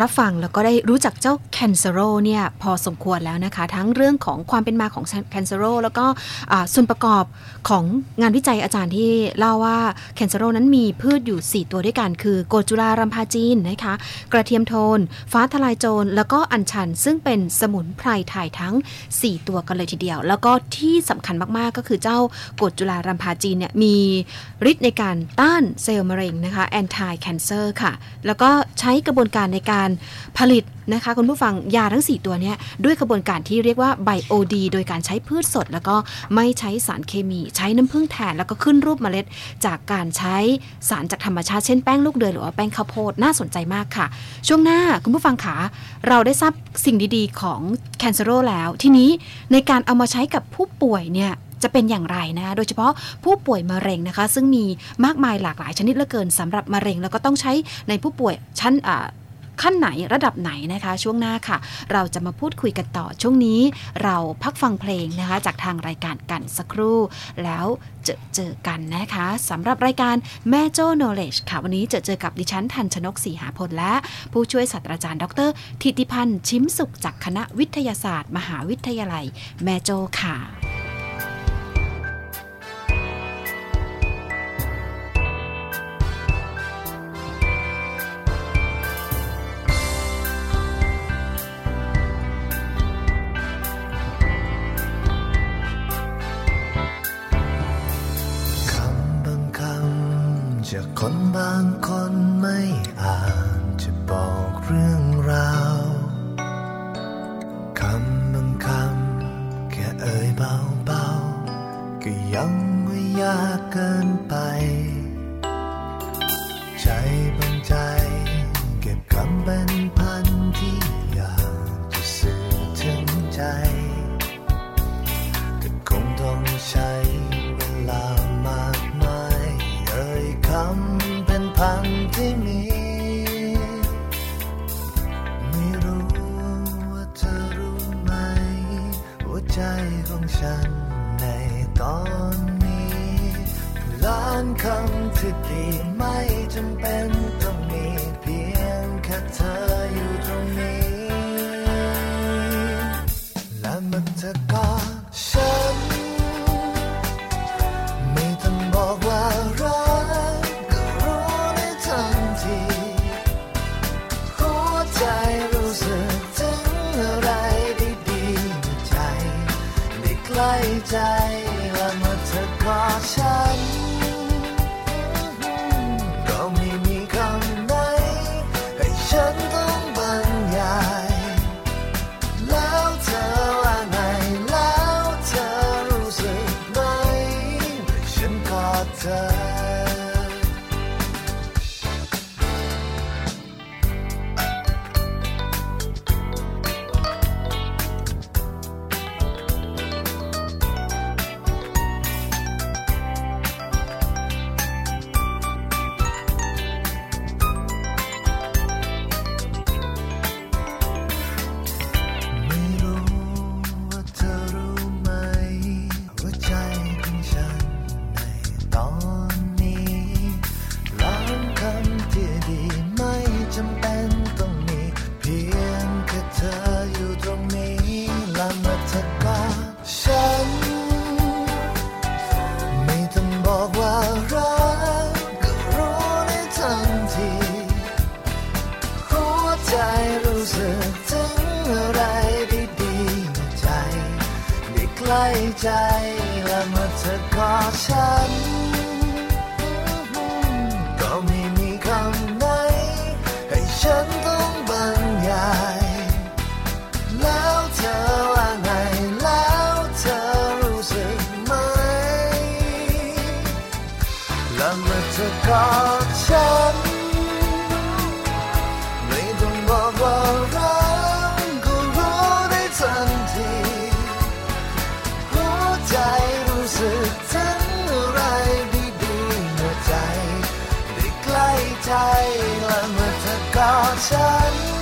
รับฟังแล้วก็ได้รู้จักเจ้าแคนเซโรเนี่ยพอสมควรแล้วนะคะ ทั้งเรื่องของความเป็นมาของแคนเซโรแล้วก็ส่วนประกอบของงานวิจัยอาจารย์ที่เล่าว่าแคนเซโรนั้นมีพืชอยู่ 4 ตัวด้วยกัน คือโกจุลารัมพาจีนนะคะ กระเทียมโทน ฟ้าทลายโจร แล้วก็อัญชัน ซึ่งเป็นสมุนไพรไทยทั้ง 4 ตัวกันเลยทีเดียว แล้วก็ที่สำคัญมากๆก็คือเจ้าโกจุลารัมพาจีนเนี่ยมีฤทธิ์ในการต้านเซลล์มะเร็งนะคะ anti cancer ค่ะ แล้วก็ใช้กระบวนการในการผลิตนะคะคุณผู้ฟังยาทั้ง 4 ตัวนี้ด้วยกระบวนการที่เรียกว่าไบโอดีโดยการใช้พืชสด แล้วก็ไม่ใช้สารเคมี ใช้น้ำผึ้งแทน แล้วก็ขึ้นรูปเมล็ด จากการใช้สารจากธรรมชาติเช่นแป้งลูกเดือยหรือว่าแป้งข้าวโพดน่าสนใจมากค่ะ ช่วงหน้าคุณผู้ฟังขาเราได้ทราบสิ่งดีๆ ของแคนเซโรแล้ว ทีนี้ในการเอามาใช้กับผู้ป่วยเนี่ย จะเป็นอย่างไรนะโดยเฉพาะผู้ป่วยมะเร็งนะคะ ซึ่งมีมากมายหลากหลายชนิดเหลือเกินสำหรับมะเร็ง แล้วก็ต้องใช้ในผู้ป่วยชั้นขั้นไหนระดับไหนนะคะ ช่วงหน้าค่ะ เราจะมาพูดคุยกันต่อช่วงนี้ เราพักฟังเพลงนะคะ จากทางรายการกันสักครู่ แล้วเจอเจอกันนะคะสำหรับรายการแม่โจ้ knowledge ค่ะ วันนี้เจอเจอกับดิฉันทันชนกสีหาพลและ ผู้ช่วยศาสตราจารย์ ดร ทิติพันธ์ชิมสุขจากคณะวิทยาศาสตร์ มหาวิทยาลัย แม่โจ้ค่ะ ใจและเมื่อเธอกอดฉัน ธอกอดฉัน ไม่ต้องบอกว่ารักก็รู้ได้ทันทีหัวใจรู้สึกทั้งอะไรดีๆเมื่ใจได้ใกล้ใจและเมื่อเธอกอดฉัน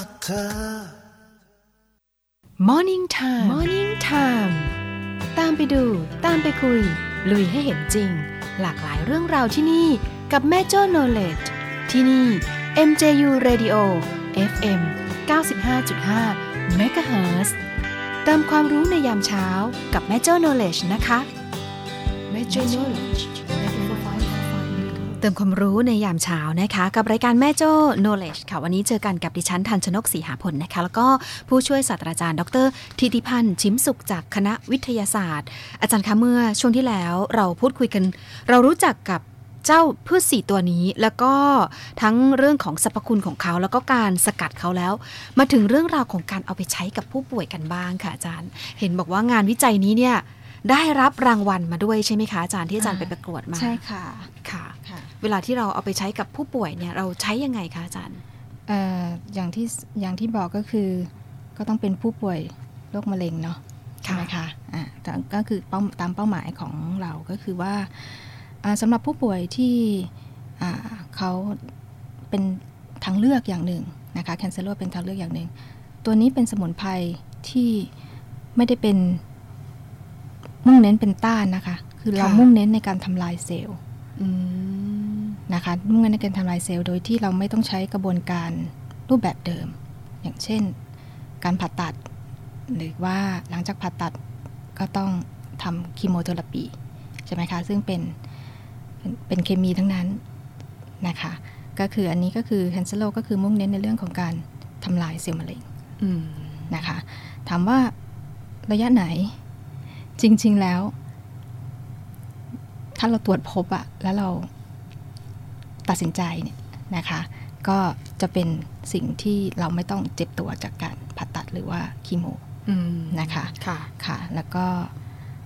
ฉันกอดเธอ Morning Time Morning Time ตามไปดู ตามไปคุย ลุยให้เห็นจริง หลากหลายเรื่องราวที่นี่กับแม่โจ้ Knowledge ที่นี่ MJU Radio FM 95.5 MHz เติมความรู้ในยามเช้ากับแม่โจ้ Knowledge นะคะแม่โจ้ Knowledge เติมความรู้ในยามเช้านะคะ กับรายการแม่โจ้ Knowledge ค่ะ วันนี้เจอกันกับดิฉันทันชนกศรีหาผลนะคะ แล้วก็ผู้ช่วยศาสตราจารย์ ดรทิติพันธ์ชิมสุขจากคณะวิทยาศาสตร์ อาจารย์คะเมื่อช่วงที่แล้วเราพูดคุยกัน เรารู้จักกับเจ้าพืชสี่ตัวนี้ แล้วก็ทั้งเรื่องของสรรพคุณของเขา แล้วก็การสกัดเขาแล้ว มาถึงเรื่องราวของการเอาไปใช้กับผู้ป่วยกันบ้างค่ะอาจารย์ เห็นบอกว่างานวิจัยนี้เนี่ยได้รับรางวัลมาด้วยใช่ไหมคะอาจารย์ที่อาจารย์ไปประกวดมา ใช่ค่ะค่ะค่ะ เวลาที่เราเอาไปใช้กับผู้ป่วยเนี่ยเราใช้ยังไงคะอาจารย์เอ่ออย่างที่อย่างที่บอกก็คือ ก็ต้องเป็นผู้ป่วยโรคมะเร็งเนาะใช่ไหมคะอ่าแต่ก็คือเป้าตามเป้าหมายของเราก็คือว่าอ่าสำหรับผู้ป่วยที่อ่าเขาเป็นทางเลือกอย่างหนึ่งนะคะแคนเซอร์เป็นทางเลือกอย่างหนึ่ง ตัวนี้เป็นสมุนไพรที่ไม่ได้เป็นมุ่งเน้นเป็นต้านนะคะ คือเราค่ะมุ่งเน้นในการทำลายเซลล์อืม นะคะมุ่งเน้นในการทำลายเซลล์โดยที่เราไม่ต้องใช้กระบวนการรูปแบบเดิม อย่างเช่น การผ่าตัด หรือว่าหลังจากผ่าตัดก็ต้องทำคีโมเทอราปีใช่ไหมคะ ซึ่งเป็นเป็นเคมีทั้งนั้นนะคะ ก็คืออันนี้ก็คือแคนเซโลก็คือมุ่งเน้นในเรื่องของการทำลายเซลล์มะเร็งนะคะ ถามว่าระยะไหนจริง ๆ แล้ว ถ้าเราตรวจพบอะแล้วเรา ตัดสินใจเนี่ยนะคะ ก็จะเป็นสิ่งที่เราไม่ต้องเจ็บตัวจากการผ่าตัดหรือว่าคีโมอืมนะคะค่ะค่ะ แล้วก็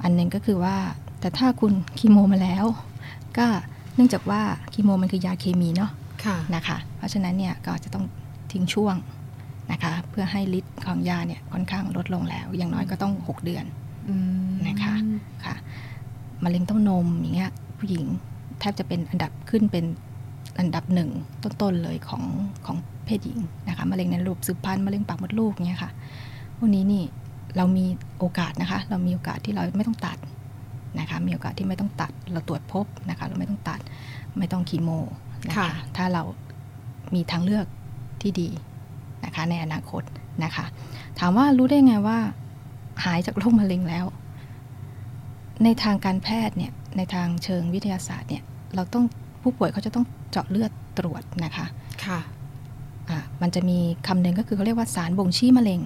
อันหนึงก็คือว่าแต่ถ้าคุณคีโมมาแล้ว ก็เนื่องจากว่าคีโมมันคือยาเคมีเนาะค่ะนะคะ เพราะฉะนั้นเนี่ยก็จะต้องทิ้งช่วงนะคะ เพื่อให้ฤทธิ์ของยาเนี่ยค่อนข้างลดลงแล้ว อย่างน้อยก็ต้อง 6 เดือนอืมนะคะค่ะมะเร็งเต้านมอย่างเงี้ยผู้หญิงแทบจะเป็นอันดับขึ้นเป็น อันดับหนึ่งต้นๆเลยของของเพศหญิงนะคะมะเร็งในระบบสืบพันธุ์มะเร็งปากมดลูกเงี้ยค่ะพวกนี้นี่เรามีโอกาสนะคะ เรามีโอกาสที่เราไม่ต้องตัดนะคะมีโอกาสที่ไม่ต้องตัดเราตรวจพบนะคะเราไม่ต้องตัดไม่ต้องคีโมนะคะค่ะถ้าเรามีทางเลือกที่ดีนะคะในอนาคตนะคะ ถามว่ารู้ได้ไงว่าหายจากโรคมะเร็งแล้ว ในทางการแพทย์เนี่ยในทางเชิงวิทยาศาสตร์เนี่ยเราต้องผู้ป่วยเขาจะต้อง เจาะเลือดตรวจนะคะค่ะอะมันจะมีคำหนึ่งก็คือเขาเรียกว่าสารบ่งชี้มะเร็ง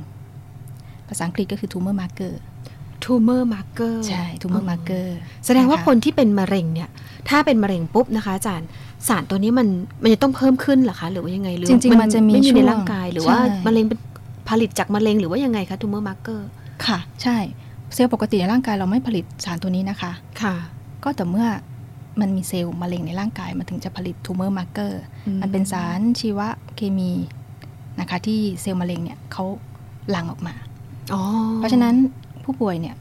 ภาษาอังกฤษก็คือ tumor marker tumor marker ใช่ tumor marker แสดงว่าคนที่เป็นมะเร็งเนี่ย ถ้าเป็นมะเร็งปุ๊บนะคะอาจารย์สารตัวนี้มันมันจะต้องเพิ่มขึ้นเหรอคะ หรือว่ายังไงหรือจริงๆมันจะมีไม่มีช่ในวงร่างกาย หรือว่าใช่มะเร็งเป็นผลิตจากมะเร็งหรือว่ายังไงคะ tumor marker ค่ะ ใช่ เซลล์ปกติในร่างกายเราไม่ผลิตสารตัวนี้นะคะ ค่ะ ก็แต่เมื่อ มันมีเซลล์มะเร็งในร่างกาย มันถึงจะผลิต tumor marker มันเป็นสารชีวเคมีนะคะที่เซลล์มะเร็งเนี่ยเขาหลั่งออกมาอ๋อเพราะฉะนั้นผู้ป่วยเนี่ย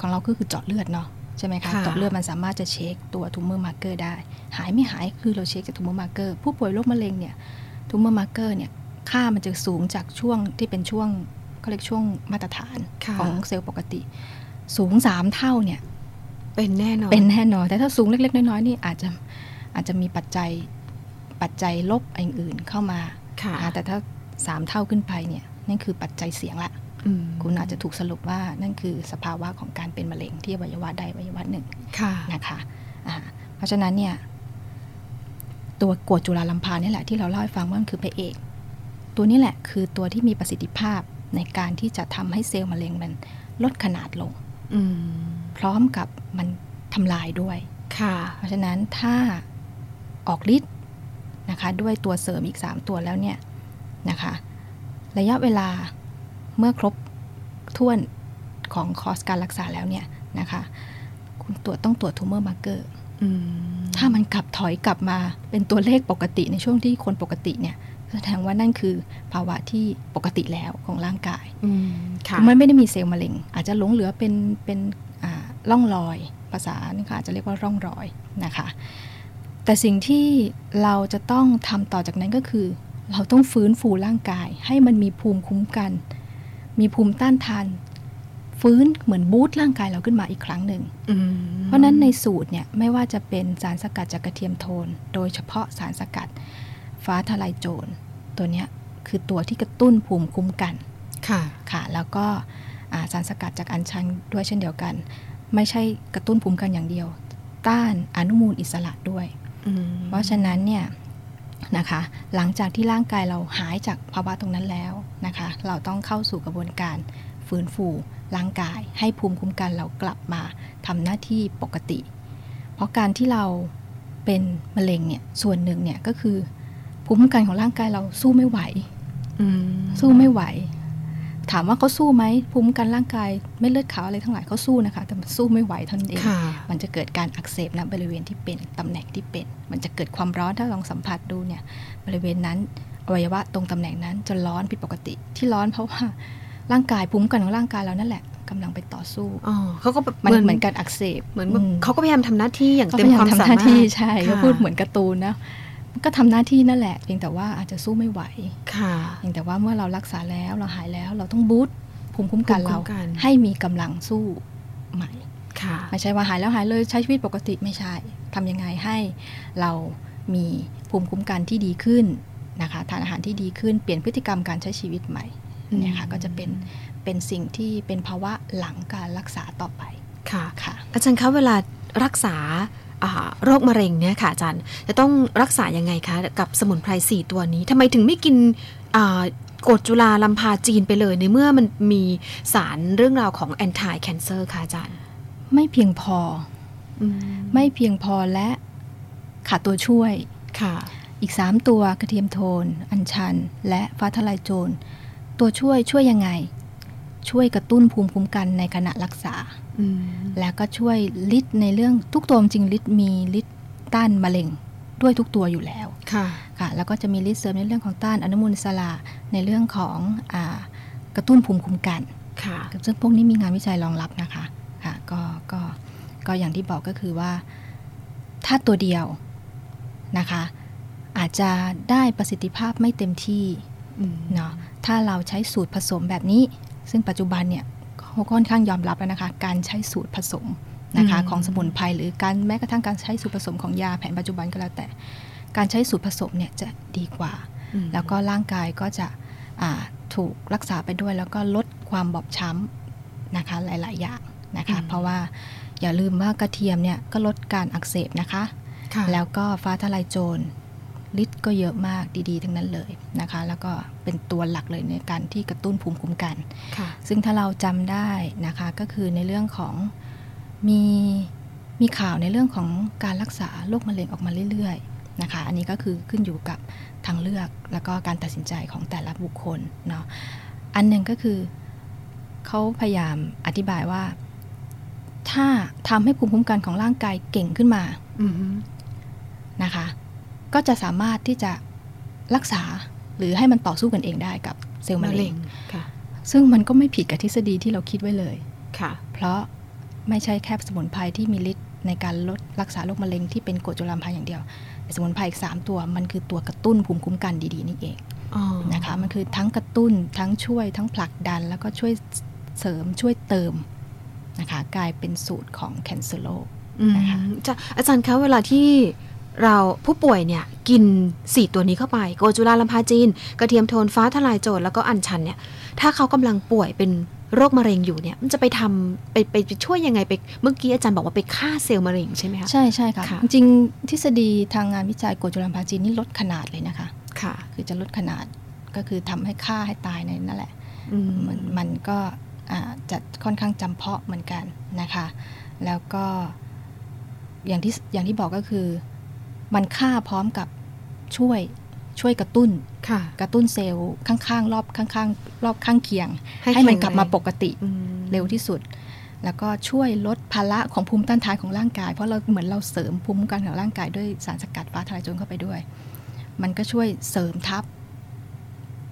ของเราก็คือเจาะเลือดเนาะใช่ไหมคะค่ะเจาะเลือดมันสามารถจะเช็คตัว tumor marker ได้ หายไม่หายคือเราเช็คจาก tumor marker ผู้ป่วยโรคมะเร็งเนี่ย tumor marker เนี่ยค่ามันจะสูงจากช่วงที่เป็นช่วงเขาเรียกช่วงมาตรฐานค่ะของเซลล์ปกติ สูงสามเท่าเนี่ย เป็นแน่นอนเป็นแน่นอน แต่ถ้าสูงเล็กๆ น้อยๆนี่อาจจะอาจจะมีปัจจัยปัจจัยลบอย่างอื่นเข้ามาค่ะอ่าแต่ถ้าสามเท่าขึ้นไปเนี่ยนั่นคือปัจจัยเสี่ยงละอืมคุณอาจจะถูกสรุปว่านั่นคือสภาวะของการเป็นมะเร็งที่อวัยวะใดอวัยวะหนึ่งค่ะนะคะอ่าเพราะฉะนั้นเนี่ยตัวกรดจุลาลัมพานี่แหละที่เราเล่าให้ฟังว่ามันคือพระเอก ตัวนี้แหละคือตัวที่มีประสิทธิภาพในการที่จะทำให้เซลล์มะเร็งมันลดขนาดลงอืม พร้อมกับมันทำลายด้วยค่ะเพราะฉะนั้นถ้าออกฤทธิ์นะคะด้วยตัวเสริมอีก 3 ตัวแล้วเนี่ยนะคะระยะเวลาเมื่อครบถ้วนของคอร์สการรักษาแล้วเนี่ยนะคะคุณตรวจต้องตรวจ tumor marker อืมถ้ามันกลับถอยกลับมาเป็นตัวเลขปกติในช่วงที่คนปกติเนี่ยแสดงว่านั่นคือภาวะที่ปกติแล้วของร่างกายอืมค่ะมันไม่ได้มีเซลล์มะเร็ง อาจจะหลงเหลือเป็นเป็นอ่า ร่องรอย ภาษานี่ค่ะอาจจะเรียกว่าร่องรอยนะคะ แต่สิ่งที่เราจะต้องทำต่อจากนั้นก็คือ เราต้องฟื้นฟูร่างกาย ให้มันมีภูมิคุ้มกัน มีภูมิต้านทาน ฟื้นเหมือนบูตร่างกายเราขึ้นมาอีกครั้งหนึ่งอืมเพราะฉะนั้นในสูตรเนี่ยไม่ว่าจะเป็นสารสกัดจากกระเทียมโทน โดยเฉพาะสารสกัดฟ้าทลายโจรตัวเนี้ยคือตัวที่กระตุ้นภูมิคุ้มกัน ค่ะ ค่ะ แล้วก็อ่าสารสกัดจากอัญชันด้วยเช่นเดียวกัน ไม่ใช่กระตุ้นภูมิคุ้มกันอย่างเดียว ต้านอนุมูลอิสระด้วยอืมเพราะฉะนั้นเนี่ยนะคะ หลังจากที่ร่างกายเราหายจากภาวะตรงนั้นแล้วนะคะ เราต้องเข้าสู่กระบวนการฟื้นฟูร่างกาย ให้ภูมิคุ้มกันเรากลับมาทำหน้าที่ปกติ เพราะการที่เราเป็นมะเร็งเนี่ยส่วนหนึ่งเนี่ยก็คือภูมิคุ้มกันของร่างกายเราสู้ไม่ไหวอืมสู้ไม่ไหว ถามว่าเขาสู้ไหมภูมิคุ้มกันร่างกายไม่เลือดขาวอะไรทั้งหลายเขาสู้นะคะ แต่มันสู้ไม่ไหวเท่านั้นเองค่ะมันจะเกิดการอักเสบณบริเวณที่เป็นตำแหน่งที่เป็น มันจะเกิดความร้อนถ้าลองสัมผัสดูเนี่ยบริเวณนั้นอวัยวะตรงตำแหน่งนั้นจะร้อนผิดปกติที่ร้อนเพราะว่าร่างกายภูมิคุ้มกันของร่างกายเรานั่นแหละกำลังไปต่อสู้อ๋อเขาก็แบบมันเหมือนการอักเสบเหมือนแบบเขาก็พยายามทำหน้าที่อย่างก็เต็พมยายาความมทำสาหน้ามารถที่ใช่ค่ะก็พูดเหมือนการ์ตูนนะ ก็ทำหน้าที่นั่นแหละเพียงแต่ว่าอาจจะสู้ไม่ไหวค่ะเพียงแต่ว่าเมื่อเรารักษาแล้วเราหายแล้วเราต้องบูตภูมิคุ้มกันภูมิคุ้เรามกันให้มีกำลังสู้ใหม่ค่ะไม่ใช่ว่าหายแล้วหายเลยใช้ชีวิตปกติไม่ใช่ทำยังไงให้เรามีภูมิคุ้มกันที่ดีขึ้นนะคะทานอาหารที่ดีขึ้นเปลี่ยนพฤติกรรมการใช้ชีวิตใหม่อืมเนี่ยค่ะก็จะเป็นเป็นสิ่งที่เป็นภาวะหลังการรักษาต่อไปค่ะค่ะ อาจารย์คะเวลารักษาอ่า โรคมะเร็งเนี่ยค่ะอาจารย์จะต้องรักษายังไงคะกับสมุนไพรสี่ตัวนี้ทำไมถึงไม่กินอ่ากรดจุลาลัมพาจีนไปเลย ในเมื่อมันมีสารเรื่องราวของ anti cancer ค่ะอาจารย์ ไม่เพียงพออืมไม่เพียงพอและขาดตัวช่วยค่ะ อีก 3 ตัวกระเทียมโทน อัญชัน และฟ้าทลายโจรตัวช่วยช่วยยังไง ช่วยกระตุ้นภูมิคุ้มกันในขณะรักษาอืมแล้วก็ช่วยลิดในเรื่องทุกตัวจริงลิดมีลิดต้านมะเร็งด้วยทุกตัวอยู่แล้ว ค่ะค่ะแล้วก็จะมีลิดเสริมในเรื่องของต้านอนุมูลอิสระในเรื่องของอากระตุ้นภูมิคุ้มกัน ค่ะซึ่งพวกนี้มีงานวิจัยรองรับนะคะค่ะก็ก็ก็อย่างที่บอกก็คือว่า ถ้าตัวเดียวนะคะ อาจจะได้ประสิทธิภาพไม่เต็มที่อืมเนาะถ้าเราใช้สูตรผสมแบบนี้ ซึ่งปัจจุบันเนี่ยเขาค่อนข้างยอมรับแล้วนะคะ การใช้สูตรผสมนะคะอืมของสมุนไพรหรือการแม้กระทั่งการใช้สูตรผสมของยาแผนปัจจุบันก็แล้วแต่ การใช้สูตรผสมเนี่ยจะดีกว่าอืมแล้วก็ร่างกายก็จะอ่าถูกรักษาไปด้วย แล้วก็ลดความบอบช้ำนะคะหลาย ๆ อย่างนะคะเพราะว่าอย่าลืมว่ากระเทียมเนี่ยก็ลดการอักเสบนะคะค่ะแล้วก็ฟ้าทลายโจร ฤทธิ์ก็เยอะมากดีๆ ทั้งนั้นเลยนะคะ แล้วก็เป็นตัวหลักเลยในการที่กระตุ้นภูมิคุ้มกันค่ะซึ่งถ้าเราจำได้นะคะก็คือในเรื่องของมีมีข่าวในเรื่องของการรักษาโรคมะเร็งออกมาเรื่อยๆนะคะ อันนี้ก็คือขึ้นอยู่กับทางเลือกแล้วก็การตัดสินใจของแต่ละบุคคลเนาะอันหนึ่งก็คือเขาพยายามอธิบายว่า ถ้าทำให้ภูมิคุ้มกันของร่างกายเก่งขึ้นมาอืมนะคะ ก็จะสามารถที่จะรักษาหรือให้มันต่อสู้กันเองได้กับเซลล์มะมะเร็เร็งงค่ะซึ่งมันก็ไม่ผิดกับทฤษฎีที่เราคิดไว้เลยค่ะ เพราะไม่ใช่แค่สมุนไพรที่มีฤทธิ์ในการลดรักษาโรคมะเร็งที่เป็นกรดจุลาลัมพาอย่างเดียวแต่สมุนไพรอีก 3 ตัวมันคือตัวกระตุ้นภูมิคุ้มกันดีๆ นี่เองอ๋อนะคะ มันคือทั้งกระตุ้นทั้งช่วยทั้งผลักดัน แล้วก็ช่วยเสริมช่วยเติมนะคะกลายเป็นสูตรของแคนเซโลอืมนะคะจะอาจารย์คะเวลาที่ เราผู้ป่วยเนี่ยกินสี่ตัวนี้เข้าไป โกจุลาลัมพาจีน กระเทียมโทนฟ้าทลายโจรแล้วก็อัญชันเนี่ยถ้าเขากำลังป่วยเป็นโรคมะเร็งอยู่เนี่ยมันจะไปทำไปไปไปช่วยยังไงไปเมื่อกี้อาจารย์บอกว่าไปฆ่าเซลล์มะเร็งใช่ไหมคะใช่ใช่ค่ะค่ะจริงๆทฤษฎีทางงานวิจัยกรดจุลาลัมพาจีนนี่ลดขนาดเลยนะคะค่ะ คือจะลดขนาดก็คือทำให้ฆ่าให้ตายในนั่นแหละอืมมันมันก็อ่าจะค่อนข้างจำเพาะเหมือนกันนะคะ แล้วก็อย่างที่อย่างที่บอกก็คือ มันฆ่าพร้อมกับช่วยช่วยกระตุ้นค่ะกระตุ้นเซลล์ข้างๆรอบข้างๆรอบข้างเคียง ให้ให้มันแข็งกลับมาแรงปกติอืมเร็วที่สุด แล้วก็ช่วยลดภาระของภูมิต้านทานของร่างกาย เพราะเราเหมือนเราเสริมภูมิคุ้มกันของร่างกายด้วยสารสกัดฟ้าทลายโจรเข้าไปด้วย มันก็ช่วยเสริมทับ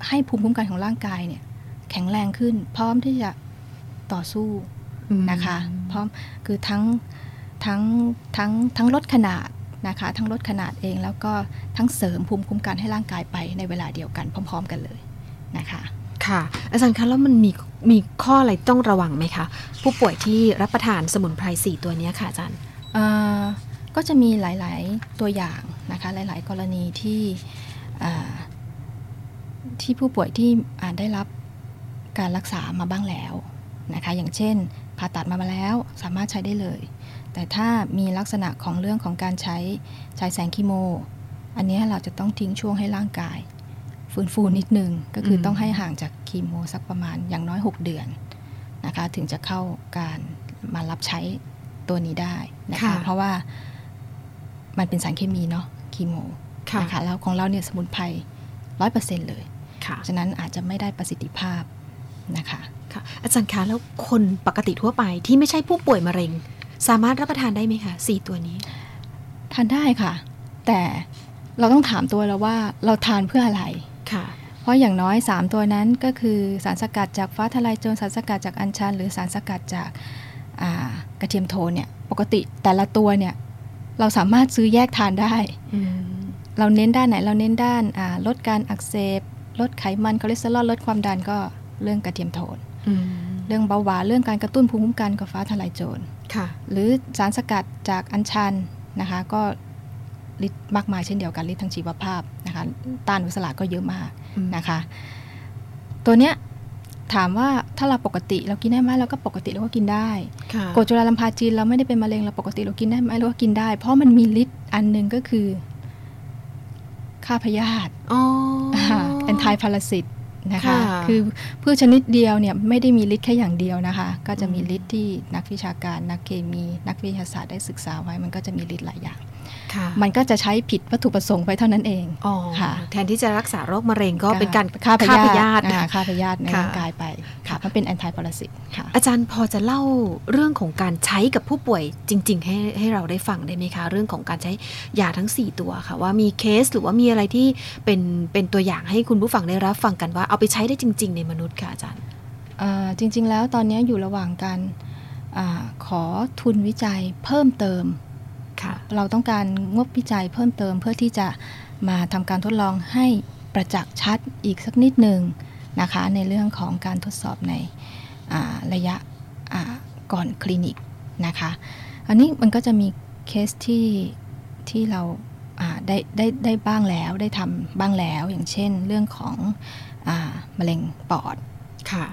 ให้ภูมิคุ้มกันของร่างกายเนี่ย แข็งแรงขึ้น พร้อมที่จะต่อสู้นะคะ พร้อมคือทั้งทั้งทั้งทั้งลดขนาด นะคะ ทั้งลดขนาดเองแล้วก็ทั้งเสริมภูมิคุ้มกันให้ร่างกายไปในเวลาเดียวกันพร้อม ๆ กันเลยนะคะ ค่ะ อาจารย์คะแล้วมันมีมีข้ออะไรต้องระวังไหมคะ ผู้ป่วยที่รับประทานสมุนไพรสี่ตัวเนี้ยค่ะอาจารย์เอ่อก็จะมีหลาย ๆ ตัวอย่างนะคะ หลาย ๆ กรณีที่อ่าที่ผู้ป่วยที่อาจได้รับการรักษามาบ้างแล้วนะคะ อย่างเช่น ผ่าตัดมามาแล้วสามารถใช้ได้เลย แต่ถ้ามีลักษณะของเรื่องของการใช้ใช้แสงคีโม อันเนี้ยเราจะต้องทิ้งช่วงให้ร่างกาย ฟื้นฟูนิดนึง ก็คืออมต้องให้ห่างจากคีโมสักประมาณอย่างน้อย 6 เดือนนะคะถึงจะเข้าการมารับใช้ตัวนี้ได้นะคะเพราะว่ามันเป็นสารเคมีเนาะคีโมค่ะนะคะแล้วของเราเนี่ยสมุนไพรร้อยเปอร์เซ็นต์เลยค่ะฉะนั้นอาจจะไม่ได้ประสิทธิภาพนะคะค่ะอาจารย์คะแล้วคนปกติทั่วไปที่ไม่ใช่ผู้ป่วยมะเร็ง สามารถรับประทานได้ไหมคะสี่ตัวนี้ ทานได้ค่ะ แต่เราต้องถามตัวเราว่าเราทานเพื่ออะไรค่ะ เพราะอย่างน้อย 3 ตัวนั้นก็คือสารสกัดจากฟ้าทะลายโจรสารสกัดจากอัญชัน หรือสารสกัดจากอ่ากระเทียมโทนเนี่ย ปกติแต่ละตัวเนี่ย เราสามารถซื้อแยกทานได้อืมเราเน้นด้านไหนเราเน้นด้านอ่าลดการอักเสบลดไขมันคอเลสเตอรอลลดความดันก็เรื่องกระเทียมโทนอืมเรื่องเบาหวานเรื่องการกระตุ้นภูมิคุ้มกันก็ฟ้าทะลายโจรค่ะ หรือสารสกัดจากอัญชันนะคะ ก็ฤทธิ์มากมายเช่นเดียวกันฤทธิ์ทางชีวภาพนะคะต้านอนุมูลอิสระก็เยอะมากอืมนะคะ ตัวเนี้ยถามว่าถ้าเราปกติเรากินได้ไหมเราก็ปกติเราก็กินได้ค่ะกรดจุลาลัมพาจีนเราไม่ได้เป็นมะเร็งเราปกติเรากินได้ไหมเราก็กินได้ เพราะมันมีฤทธิ์อันหนึ่งก็คือฆ่าพยาธิอ๋อanti-parasite นะคะค่ะคือพืชชนิดเดียวเนี่ยไม่ได้มีฤทธิ์แค่อย่างเดียวนะคะ ก็จะมีฤทธิ์ที่นักวิชาการ นักเคมี นักวิทยาศาสตร์ได้ศึกษาไว้ มันก็จะมีฤทธิ์หลายอย่างค่ะมันก็จะใช้ผิดวัตถุประสงค์ไปเท่านั้นเองอ๋อค่ะ แทนที่จะรักษาโรคมะเร็งก็เป็นการฆ่าพยาธิยาธิอ่าฆ่าพยาธิในค่ะร่างกายไป ค่ะมันเป็น anti-parasite ค่ะอาจารย์พอจะเล่าเรื่องของการใช้กับผู้ป่วยจริง ๆ ให้ให้เราได้ฟังได้ไหมคะ เรื่องของการใช้ยาทั้ง 4 ตัวค่ะ ว่ามีเคสหรือว่ามีอะไรที่เป็นเป็นตัวอย่างให้คุณผู้ฟังได้รับฟังกันว่าเอาไปใช้ได้จริง ๆ ในมนุษย์ค่ะอาจารย์อ่าจริง ๆ แล้วตอนนี้อยู่ระหว่างการอาขอทุนวิจัยเพิ่มเติมค่ะเราต้องการงบวิจัยเพิ่มเติมเพื่อที่จะมาทำการทดลองให้ประจักษ์ชัดอีกสักนิดหนึ่ง นะคะในเรื่องของการทดสอบในอ่าระยะอ่าก่อนคลินิกนะคะอันนี้มันก็จะมีเคสที่ที่เราอ่าได้ได้ได้บ้างแล้วได้ทำบ้างแล้วอย่างเช่นเรื่องของอามะเร็งปอดค่ะ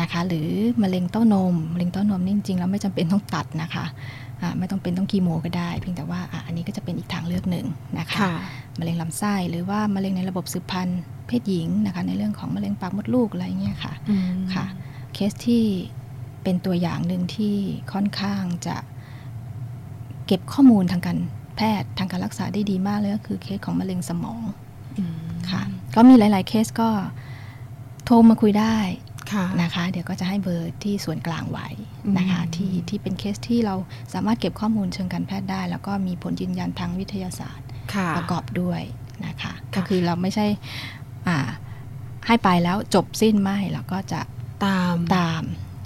นะคะหรือมะเร็งเต้านมมะเร็งเต้านมนี่จริงๆแล้วไม่จำเป็นต้องตัดนะคะอ่า ไม่ต้องเป็นต้องคีโมก็ได้ เพียงแต่ว่าอะอันนี้ก็จะเป็นอีกทางเลือกหนึ่งนะคะค่ะมะเร็งลำไส้หรือว่ามะเร็งในระบบสืบพันธุ์เพศหญิงนะคะในเรื่องของมะเร็งปากมดลูกอะไรเงี้ยค่ะอืมค่ะ เคสที่เป็นตัวอย่างหนึ่งที่ค่อนข้างจะเก็บข้อมูลทางการแพทย์ทางการรักษาได้ดีมากเลยก็คือเคสของมะเร็งสมองอืมค่ะก็มีหลาย ๆ เคสก็โทรมาคุยได้ค่ะ นะคะเดี๋ยวก็จะให้เบอร์ที่ส่วนกลางไว้นะคะอืมที่ที่เป็นเคสที่เราสามารถเก็บข้อมูลเชิงการแพทย์ได้ แล้วก็มีผลยืนยันทางวิทยาศาสตร์ค่ะประกอบด้วยนะคะค่ะก็คือเราไม่ใช่อ่าให้ไปแล้วจบสิ้นไม่เราก็จะตามตาม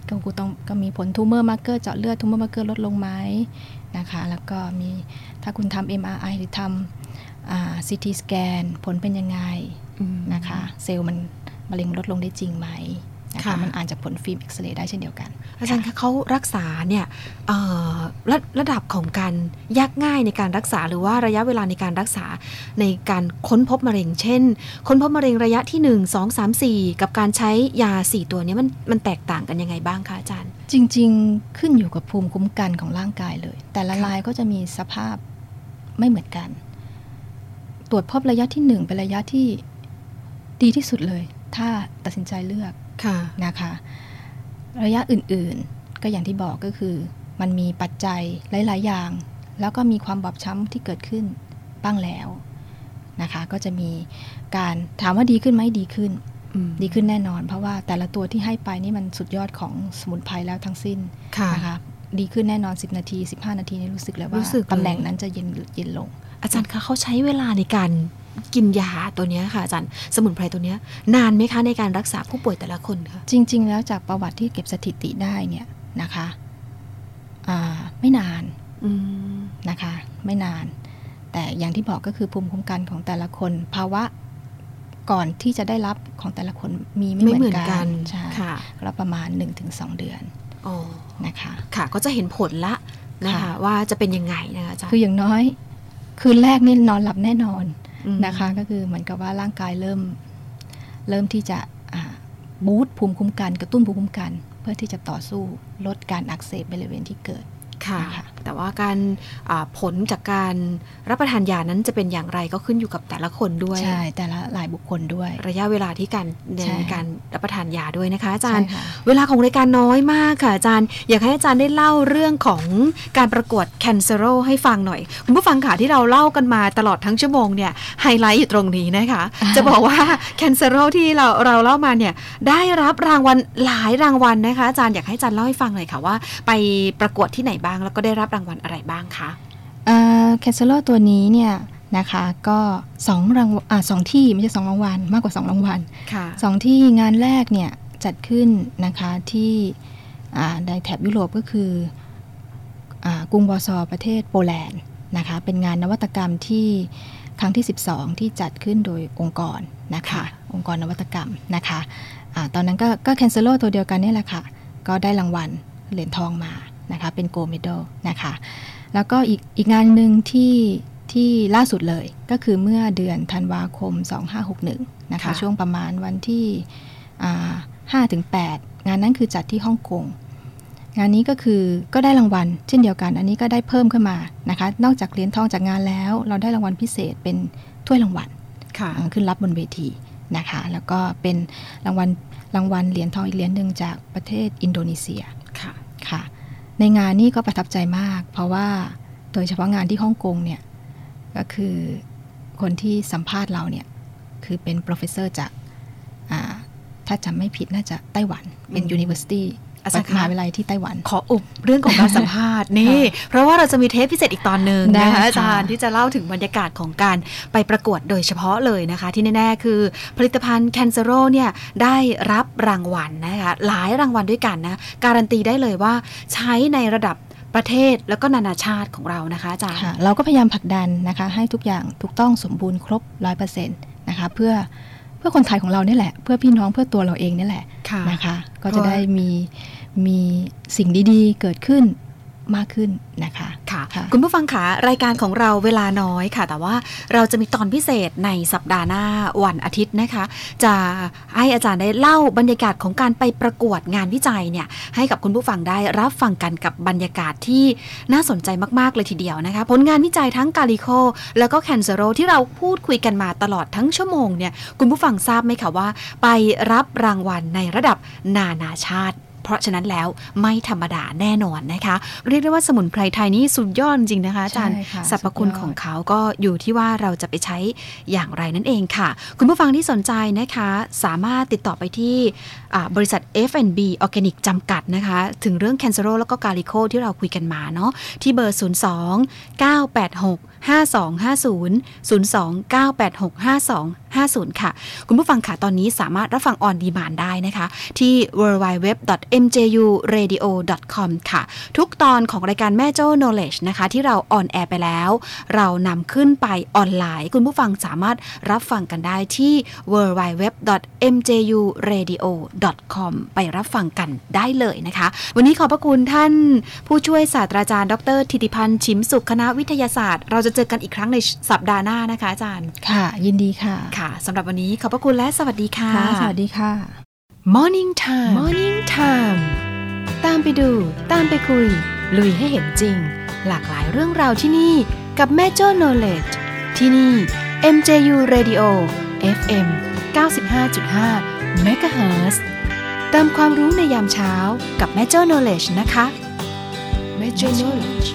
ก็คือต้องก็มีผล tumor marker เจาะเลือด tumor marker ลดลงไหมนะคะแล้วก็มีถ้าคุณทำ MRI หรือทำ CT scan ผลเป็นยังไงอืมนะคะเซลล์มันมะเร็งลดลงได้จริงไหม นะคะค่ะมันอ่านจากผลฟิล์มเอ็กซเรย์ได้เช่นเดียวกัน อาจารย์คะเขารักษาเนี่ยเอ่อระระดับของการยากง่ายในการรักษาหรือว่าระยะเวลาในการรักษาในการค้นพบมะเร็ง เช่น ค้นพบมะเร็งระยะที่ 1 2 3 4 กับการใช้ยา 4 ตัวเนี้มันมันแตกต่างกันยังไงบ้างคะอาจารย์ จริง ๆ ขึ้นอยู่กับภูมิคุ้มกันของร่างกายเลย แต่ละค่ะรายก็จะมีสภาพไม่เหมือนกัน ตรวจพบระยะที่หนึ่งเป็นระยะที่ดีที่สุดเลย ถ้าตัดสินใจเลือกค่ะ นะคะระยะอื่นๆ ก็อย่างที่บอกก็คือ มันมีปัจจัยหลาย ๆ อย่าง แล้วก็มีความบอบช้ำที่เกิดขึ้นบ้างแล้วนะคะ ก็จะมีการถามว่าดีขึ้นไหมดีขึ้นอืมดีขึ้นแน่นอน เพราะว่าแต่ละตัวที่ให้ไปนี่มันสุดยอดของสมุนไพรแล้วทั้งสิ้นค่ะนะคะดีขึ้นแน่นอน 10 นาที 15 นาทีนี่รู้สึกเลยว่ารู้สึกเลยตำแหน่งนั้นจะเย็นเย็นลง อาจารย์คะเขาใช้เวลาในการ กินยาตัวเนี้ยค่ะอาจารย์สมุนไพรตัวเนี้ยนานไหมคะในการรักษาผู้ป่วยแต่ละคนคะจริง ๆ แล้วจากประวัติที่เก็บสถิติได้เนี่ยนะคะอ่าไม่นานอืมนะคะ ไม่นาน แต่อย่างที่บอกก็คือภูมิคุ้มกันของแต่ละคน ภาวะก่อนที่จะได้รับของแต่ละคนมีไม่ไม่เหเหมืมืออนนกักันนใช่ค่ะก็ประมาณ 1-2 เดือนอ๋อนะคะ ค่ะก็จะเห็นผลละนะคะค่ะว่าจะเป็นยังไงนะคะอาจารย์คืออย่างน้อย คืนแรกนี่นอนหลับแน่นอนม นะคะ ก็คือเหมือนกับว่าร่างกายเริ่มเริ่มที่จะอ่าบูตภูมิคุ้มกันกระตุ้นภูมิคุ้มกัน เพื่อที่จะต่อสู้ลดการอักเสบบริเวณที่เกิดค่ะนะคะ แต่ว่าการอ่าผลจากการรับประทานยานั้นจะเป็นอย่างไรก็ขึ้นอยู่กับแต่ละคนด้วย ใช่ แต่ละหลายบุคคลด้วย ระยะเวลาที่การในใช่ค่ะการรับประทานยาด้วยนะคะอาจารย์ใช่ค่ะเวลาของรายการน้อยมากค่ะอาจารย์ อยากให้อาจารย์ได้เล่าเรื่องของการประกวด c a n c e r o ให้ฟังหน่อย คุณผู้ฟังค่ะที่เราเล่ากันมาตลอดทั้งชั่วโมงเนี่ยไฮไลท์อยู่ตรงนี้นะคะ จะบอกว่า c a n c e r o ที่เราเราเล่ามาเนี่ยได้รับรางวัลหลายรางวัลนะคะอาจารย์อยากให้อาจารย์เล่าให้ฟังหน่อยค่ะว่า ไปประกวดที่ไหนบ้างแล้วก็ได้รับรางวัลอะไรบ้างคะ Cancero ตัวนี้เนี่ยนะคะก็สองรางวัลอ่าสองที่ไม่ใช่สองรางวัลมากกว่าสองรางวัลค่ะสองที่งานแรกเนี่ยจัดขึ้นนะคะที่อ่าในแถบยุโรปก็คืออากรุงวอร์ซอประเทศโปแลนด์นะคะเป็นงานนวัตกรรมที่ครั้งที่ 12 ที่จัดขึ้นโดยองค์กรนะคะค่ะองค์กรนวัตกรรมนะคะอาตอนนั้นก็ก็ Cancero ตัวเดียวกันเนี่ยแหละค่ะ ก็ได้รางวัลเหรียญทองมา นะคะเป็น gold medal นะคะแล้วก็อีกอีกงานหนึ่งที่ที่ล่าสุดเลยก็คือเมื่อเดือนธันวาคม 2561นะคะค่ะช่วงประมาณวันที่5ถึง8งานนั้นคือจัดที่ฮ่องกงงานนี้ก็คือก็ได้รางวัล เช่นเดียวกัน อันนี้ก็ได้เพิ่มขึ้นมานะคะ นอกจากเหรียญทองจากงานแล้ว เราได้รางวัลพิเศษเป็นถ้วยรางวัลค่ะอ่าขึ้นรับบนเวทีนะคะ แล้วก็เป็นรางวัลรางวัลเหรียญทองอีกเหรียญหนึ่งจากประเทศอินโดนีเซียค่ะค่ะ ในงานนี้ก็ประทับใจมาก เพราะว่าโดยเฉพาะงานที่ฮ่องกงเนี่ย ก็คือคนที่สัมภาษณ์เราเนี่ย คือเป็น professor จากอ่าถ้าจำไม่ผิดน่าจะไต้หวันเป็นอืม university อาจารย์คะมหาวิทยาลัยที่ไต้หวัน ขออุบเรื่องของการสัมภาษณ์นี่ เพราะว่าเราจะมีเทปพิเศษอีกตอนหนึ่งได้นะคะค่ะอาจารย์ที่จะเล่าถึงบรรยากาศของการไปประกวดโดยเฉพาะเลยนะคะ ที่แน่ๆคือ ผลิตภัณฑ์แคนเซโรเนี่ยได้รับรางวัลนะคะหลายรางวัลด้วยกันนะการันตีได้เลยว่าใช้ในระดับประเทศแล้วก็นานาชาติของเรานะคะอาจารย์ค่ะเราก็พยายามผลักดันนะคะให้ทุกอย่างถูกต้องสมบูรณ์ครบร้อยเปอร์เซ็นต์นะคะเพื่อเพื่อคนไทยของเราเนี่ยแหละ เพื่อพี่น้องเพื่อตัวเราเองนี่แหละค่ะนะคะ ก็เพจะราะได้มี มีสิ่งดีๆ เกิดขึ้นมากขึ้นนะคะค่ะค่ะคุณผู้ฟังคะรายการของเราเวลาน้อยค่ะ แต่ว่าเราจะมีตอนพิเศษในสัปดาห์หน้าวันอาทิตย์นะคะ จะให้อาจารย์ได้เล่าบรรยากาศของการไปประกวดงานวิจัยเนี่ยให้กับคุณผู้ฟังได้รับฟังกันกับบรรยากาศที่น่าสนใจมากๆเลยทีเดียวนะคะ ผลงานวิจัยทั้งกาลิโค แล้วก็แคนเซโรที่เราพูดคุยกันมาตลอดทั้งชั่วโมงเนี่ยคุณผู้ฟังทราบไหมคะว่า ไปรับรางวัลในระดับนานาชาติ เพราะฉะนั้นแล้วไม่ธรรมดาแน่นอนนะคะ เรียกได้ว่าสมุนไพรไทยนี่สุดยอดจริงนะคะอาจารย์ใช่ค่ะสรรพคุณสุดยอดของเขาก็อยู่ที่ว่าเราจะไปใช้อย่างไรนั่นเองค่ะ คุณผู้ฟังที่สนใจนะคะ สามารถติดต่อไปที่อ่าบริษัท F&B Organic จำกัดนะคะ ถึงเรื่องแคนเซโรแล้วก็กาลิโคที่เราคุยกันมาเนาะที่เบอร์ 02 986 5250 02 986 5250 ค่ะ คุณผู้ฟังค่ะตอนนี้สามารถรับฟัง on demand ได้นะคะ ที่ www.mjuradio.com ค่ะ ทุกตอนของรายการแม่โจ้ knowledge นะคะ ที่เรา on air ไปแล้ว เรานำขึ้นไปออนไลน์ คุณผู้ฟังสามารถรับฟังกันได้ที่ www.mjuradio.com ไปรับฟังกันได้เลยนะคะ วันนี้ขอบพระคุณท่านผู้ช่วยศาสตราจารย์ ดรธิติพันธ์ชิมสุขคณะวิทยาศาสตร์ เราจะเจอกันอีกครั้งในสัปดาห์หน้านะคะอาจารย์ ค่ะ ยินดีค่ะ ค่ะสำหรับวันนี้ขอบพระคุณและสวัสดีค่ะค่ะ สวัสดีค่ะ Morning Time Morning Time ตามไปดู ตามไปคุย ลุยให้เห็นจริง หลากหลายเรื่องราวที่นี่กับแม่โจ้ Knowledge ที่นี่ MJU Radio FM 95.5 MHz เติมความรู้ในยามเช้ากับแม่โจ้ Knowledge นะคะแม่โจ้ Knowledge